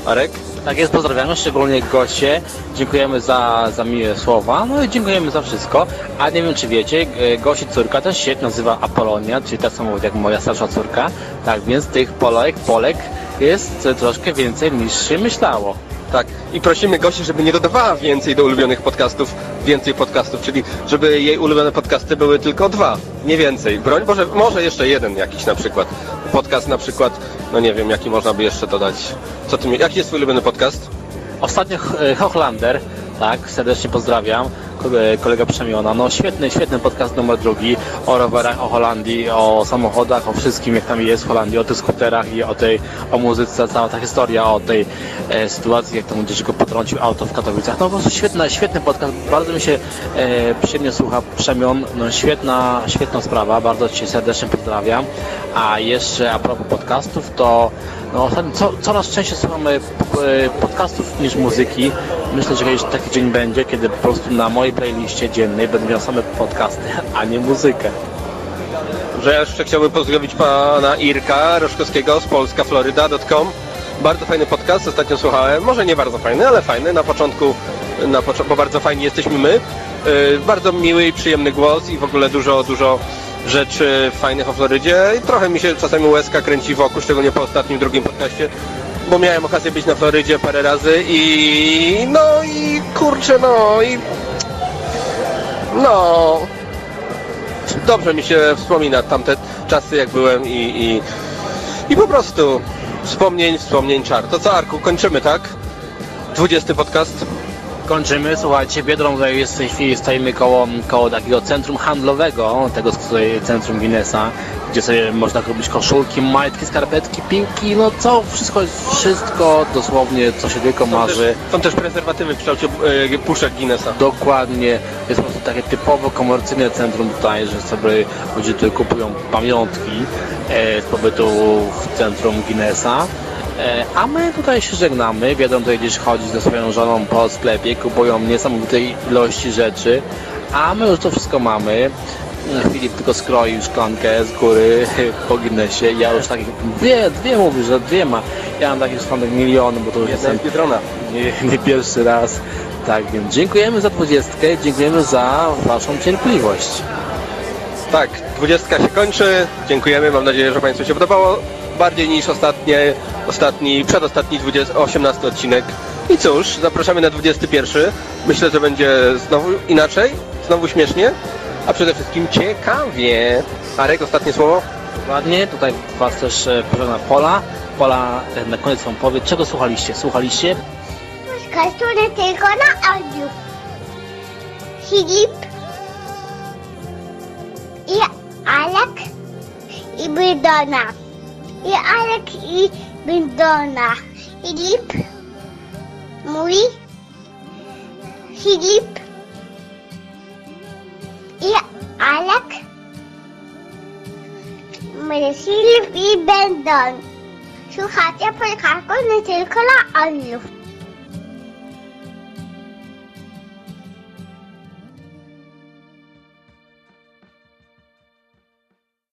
Arek? Tak jest, pozdrawiamy szczególnie goście. Dziękujemy za, za miłe słowa, no i dziękujemy za wszystko. A nie wiem czy wiecie, Gosi córka też się nazywa Apolonia, czyli tak samo jak moja starsza córka. Tak więc tych Polek, Polek jest troszkę więcej niż się myślało. Tak. I prosimy gości, żeby nie dodawała więcej do ulubionych podcastów, więcej podcastów, czyli żeby jej ulubione podcasty były tylko dwa, nie więcej. Broń Boże, może jeszcze jeden jakiś na przykład. Podcast na przykład, no nie wiem, jaki można by jeszcze dodać. Co ty, jaki jest twój ulubiony podcast? Ostatnio Hochlander, tak, serdecznie pozdrawiam, kolega Przemiona, no świetny, świetny podcast numer drugi o rowerach, o Holandii, o samochodach, o wszystkim jak tam jest w Holandii, o tych skuterach i o tej, o muzyce, cała ta historia, o tej e, sytuacji, jak tam dziecko potrącił auto w Katowicach, no po prostu świetny, świetny podcast, bardzo mi się e, przyjemnie słucha Przemion, no świetna, świetna sprawa, bardzo Cię serdecznie pozdrawiam, a jeszcze a propos podcastów, to no, co, coraz częściej słuchamy e, podcastów niż muzyki. Myślę, że kiedyś taki dzień będzie, kiedy po prostu na mojej playliście dziennej będę miał same podcasty, a nie muzykę. Że jeszcze chciałbym pozdrowić pana Irka Roszkowskiego z polskafloryda.com. Bardzo fajny podcast, ostatnio słuchałem. Może nie bardzo fajny, ale fajny. Na początku, na bo bardzo fajni jesteśmy my. Yy, bardzo miły i przyjemny głos i w ogóle dużo, dużo rzeczy fajnych o Florydzie. I trochę mi się czasami łezka kręci wokół, szczególnie po ostatnim, drugim podcaście. Bo miałem okazję być na Florydzie parę razy i no i kurczę no i no dobrze mi się wspomina tamte czasy, jak byłem i, i, i po prostu wspomnień, wspomnień czar. To co, Arku, kończymy, tak? 20 podcast. Kończymy, słuchajcie, Biedronka jest w tej chwili, stoimy koło, koło takiego centrum handlowego, tego z której centrum Guinnessa, gdzie sobie można kupić koszulki, majtki, skarpetki, piłki, no co, wszystko, wszystko dosłownie, co się tylko marzy. Są też prezerwatywy w kształcie e, puszek Guinnessa. Dokładnie, jest po prostu takie typowo komercyjne centrum tutaj, że sobie ludzie tutaj kupują pamiątki e, z pobytu w centrum Guinnessa. E, A my tutaj się żegnamy. Wiadomo, tutaj gdzieś chodzi ze swoją żoną po sklepie, kupują niesamowitej ilości rzeczy, a my już to wszystko mamy. Filip tylko skroił szklankę z góry po Guinnessie. Ja już takich dwie, dwie mówię, że dwie ma. Ja mam takich szklanek miliony, bo to już jestem nie, nie pierwszy raz. Tak więc dziękujemy za dwudziestkę, dziękujemy za Waszą cierpliwość. Tak, 20 się kończy. Dziękujemy, mam nadzieję, że Państwu się podobało. Bardziej niż ostatnie, ostatni, przedostatni 20, 18 odcinek. I cóż, zapraszamy na 21. Myślę, że będzie znowu inaczej, znowu śmiesznie, a przede wszystkim ciekawie. Arek, ostatnie słowo? Dokładnie, tutaj Was też e, proszę Pola. Pola e, na koniec Wam powie, czego słuchaliście? Słuchaliście? Nie tylko na audio. Filip i Alek i Bydona. I Alek i Bydona. Filip mój Filip i Alek mój Filip i Bydon. Słuchajcie podcastu nie tylko na audio.